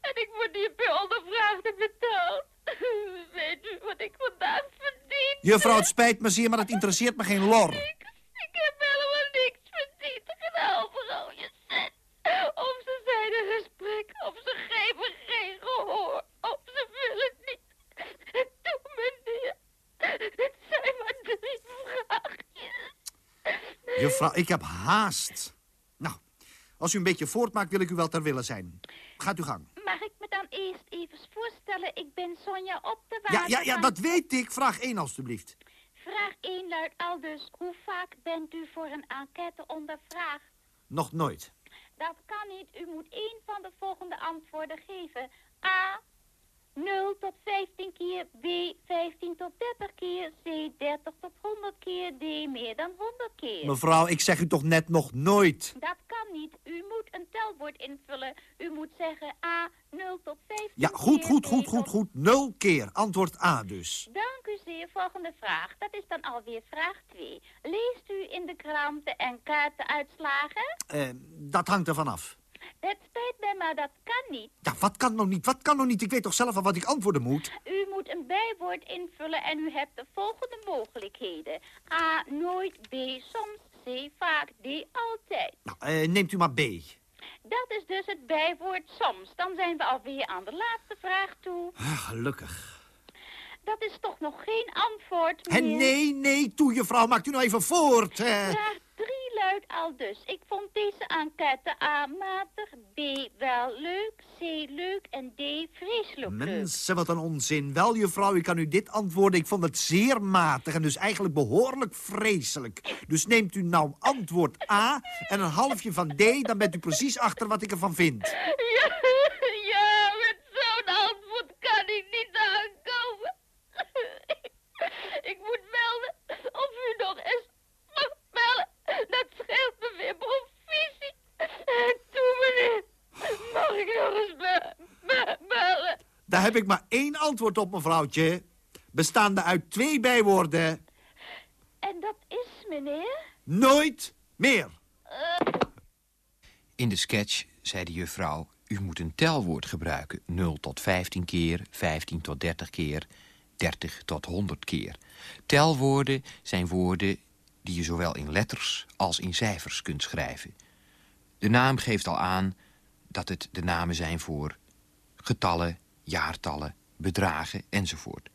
En ik word hier per ondervraagd en betaald. [LAUGHS] Weet u wat ik vandaag verdien? Juffrouw, het spijt me zeer, maar het interesseert me geen lor. [LAUGHS] Ik heb helemaal niks verdiend. Behalve al je cent. Of ze zijn een gesprek, of ze geven geen gehoor. Of ze willen niet. Doe, meneer. Het zijn maar drie vraagjes. Juffrouw, ik heb haast. Nou, als u een beetje voortmaakt, wil ik u wel ter wille zijn. Gaat uw gang. Mag ik me dan eerst even voorstellen? Ik ben Sonja op de Ja, ja, ja, dat weet ik. Vraag 1 alstublieft. Vraag 1 luidt al dus. Hoe vaak bent u voor een enquête ondervraagd? Nog nooit. Dat kan niet. U moet één van de volgende antwoorden geven. A. 0 tot 15 keer. B. 15 tot 30 keer. C. 30 tot 100 keer. D. Meer dan 100 keer. Mevrouw, ik zeg u toch net nog nooit. Dat kan niet. U moet een telwoord invullen. U moet zeggen A. 0 tot 15 Ja, goed, keer. goed, goed, tot- goed, goed. Nul keer. Antwoord A dus. Dank u zeer. Volgende vraag. Dat is dan alweer vraag 2. Leest u in de krant de enquête-uitslagen? Eh, dat hangt er vanaf. Het spijt mij, maar dat kan niet. Ja, wat kan nog niet? Wat kan nog niet? Ik weet toch zelf al wat ik antwoorden moet? U moet een bijwoord invullen en u hebt de volgende mogelijkheden. A. Nooit. B. Soms. C. Vaak. D. Altijd. Nou, eh, neemt u maar B. Dat is dus het bijwoord soms. Dan zijn we alweer aan de laatste vraag toe. Ah, gelukkig. Dat is toch nog geen antwoord En meer? nee, nee, toe, juffrouw. Maakt u nou even voort. eh. Vraag 3 luidt al dus. Ik vond deze enquête A matig, B wel leuk, C leuk en D vreselijk leuk. Mensen, wat een onzin. Wel, juffrouw, ik kan u dit antwoorden. Ik vond het zeer matig en dus eigenlijk behoorlijk vreselijk. Dus neemt u nou antwoord A en een halfje van D... dan bent u precies achter wat ik ervan vind. [LAUGHS] Ja, ja, met zo'n antwoord kan ik niet aankomen. Ik moet melden of u nog eens mag bellen. Dat scheelt me weer provisie. En toe, meneer, mag ik nog eens be- be- bellen? Daar heb ik maar één antwoord op, mevrouwtje. Bestaande uit twee bijwoorden. En dat is, meneer? Nooit meer. In de sketch zei de juffrouw... u moet een telwoord gebruiken. 0 tot 15 keer, 15 tot 30 keer, 30 tot 100 keer. Telwoorden zijn woorden die je zowel in letters als in cijfers kunt schrijven. De naam geeft al aan dat het de namen zijn voor getallen, jaartallen, bedragen enzovoort.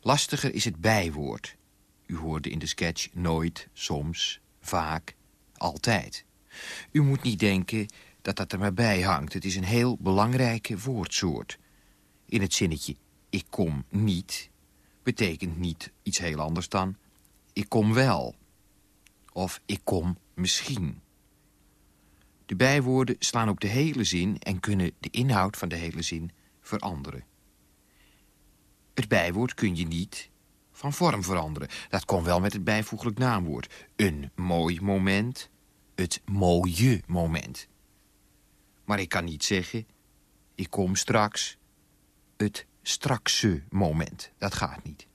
Lastiger is het bijwoord. U hoorde in de sketch nooit, soms, vaak, altijd. U moet niet denken dat dat er maar bij hangt. Het is een heel belangrijke woordsoort. In het zinnetje ik kom niet betekent niet iets heel anders dan ik kom wel. Of ik kom misschien. De bijwoorden slaan ook de hele zin en kunnen de inhoud van de hele zin veranderen. Het bijwoord kun je niet van vorm veranderen. Dat kon wel met het bijvoeglijk naamwoord. Een mooi moment, het mooie moment. Maar ik kan niet zeggen, ik kom straks, het strakse moment. Dat gaat niet.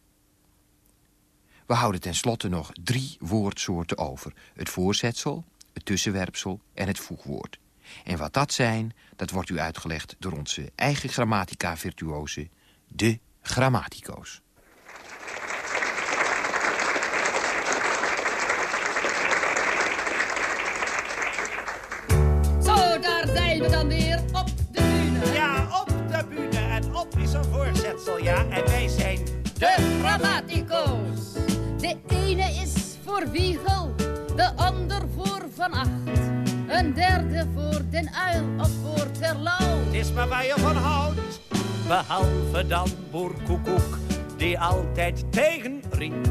We houden tenslotte nog drie woordsoorten over. Het voorzetsel, het tussenwerpsel en het voegwoord. En wat dat zijn, dat wordt u uitgelegd door onze eigen grammatica-virtuose, de grammatico's. Zo, daar zijn we dan weer op de bühne. Ja, op de bühne. En op is een voorzetsel, ja. En wij zijn De grammatico's. De ene is voor Wiegel, de ander voor Van Acht. Een derde voor Den Uil of voor Terlouw. Het is maar waar je van houdt. Behalve dan boer Koekoek, die altijd tegenriep.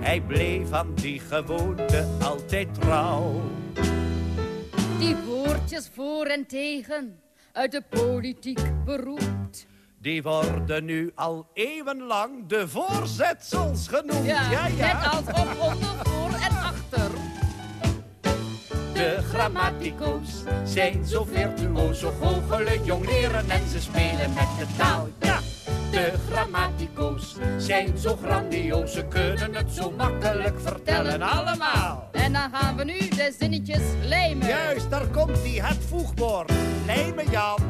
Hij bleef aan die gewoonte altijd trouw. Die woordjes voor en tegen uit de politiek beroemd. Die worden nu al eeuwenlang de voorzetsels genoemd. Ja, ja, ja. net als op onder, voor en achter. De grammatico's zijn zo virtuoos, zo goochelen, jongleren en ze spelen met de taal. Ja, de grammatico's zijn zo grandioos, ze kunnen het zo makkelijk vertellen allemaal. En dan gaan we nu de zinnetjes lijmen. Juist, daar komt die het voegwoord. Lijmen Jan.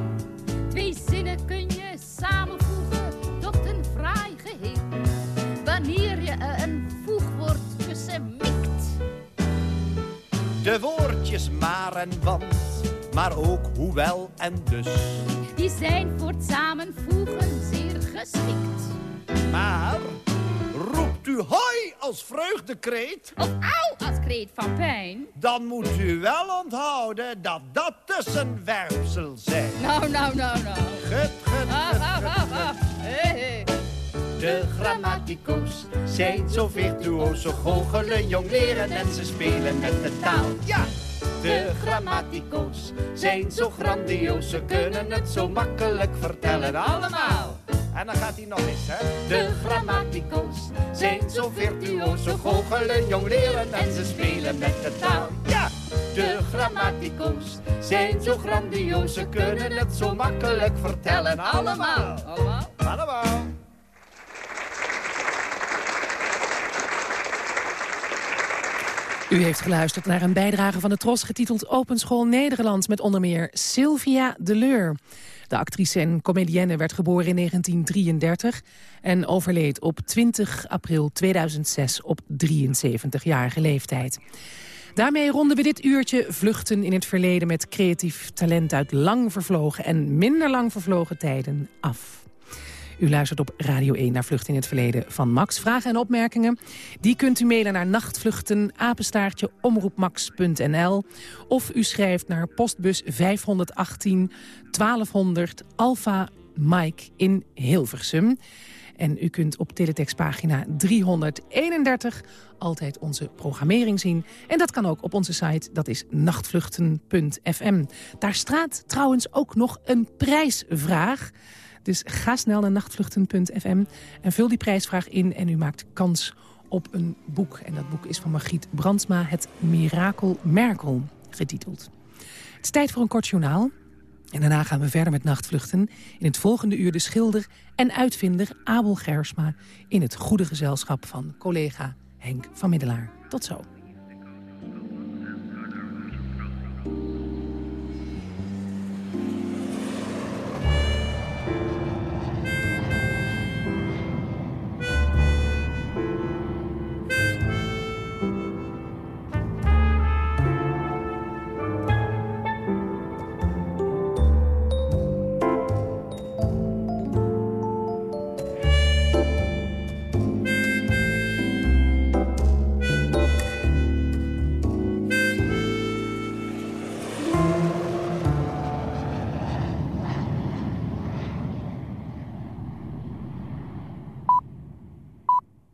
Twee zinnen kun je samenvoegen De woordjes maar en want, maar ook hoewel en dus. Die zijn voor het samenvoegen zeer geschikt. Maar roept u hoi als vreugdekreet, Of auw als kreet van pijn. dan moet u wel onthouden dat dat tussenwerpsels zijn. Nou, nou, nou, nou. Gut, gut, gut, gut, gut. Hey, hey. De grammatico's zijn zo virtuoos, zo goochelen, jongleren en ze spelen met de taal. Ja! De grammatico's zijn zo grandioos, ze kunnen het zo makkelijk vertellen allemaal. En dan gaat hij nog eens, hè? De grammatico's zijn zo virtuoos, zo goochelen, jongleren en ze spelen met de taal. Ja! De grammatico's zijn zo grandioos, ze kunnen het zo makkelijk vertellen allemaal. Allemaal? Allemaal. U heeft geluisterd naar een bijdrage van de Tros getiteld Open School Nederland... met onder meer Sylvia Deleur. De actrice en comedienne werd geboren in 1933 en overleed op 20 april 2006 op 73-jarige leeftijd. Daarmee ronden we dit uurtje Vluchten in het Verleden... met creatief talent uit lang vervlogen en minder lang vervlogen tijden af. U luistert op Radio 1 naar Vlucht in het Verleden van Max. Vragen en opmerkingen, die kunt u mailen naar nachtvluchten, apenstaartje, omroepmax.nl. Of u schrijft naar postbus 518 1200 Alpha Mike in Hilversum. En u kunt op teletextpagina 331 altijd onze programmering zien. En dat kan ook op onze site, dat is nachtvluchten.fm. Daar staat trouwens ook nog een prijsvraag... Dus ga snel naar nachtvluchten.fm en vul die prijsvraag in... en u maakt kans op een boek. En dat boek is van Margriet Brandsma, Het Mirakel Merkel, getiteld. Het is tijd voor een kort journaal. En daarna gaan we verder met nachtvluchten. In het volgende uur de schilder en uitvinder Abel Gersma... in het goede gezelschap van collega Henk van Middelaar. Tot zo.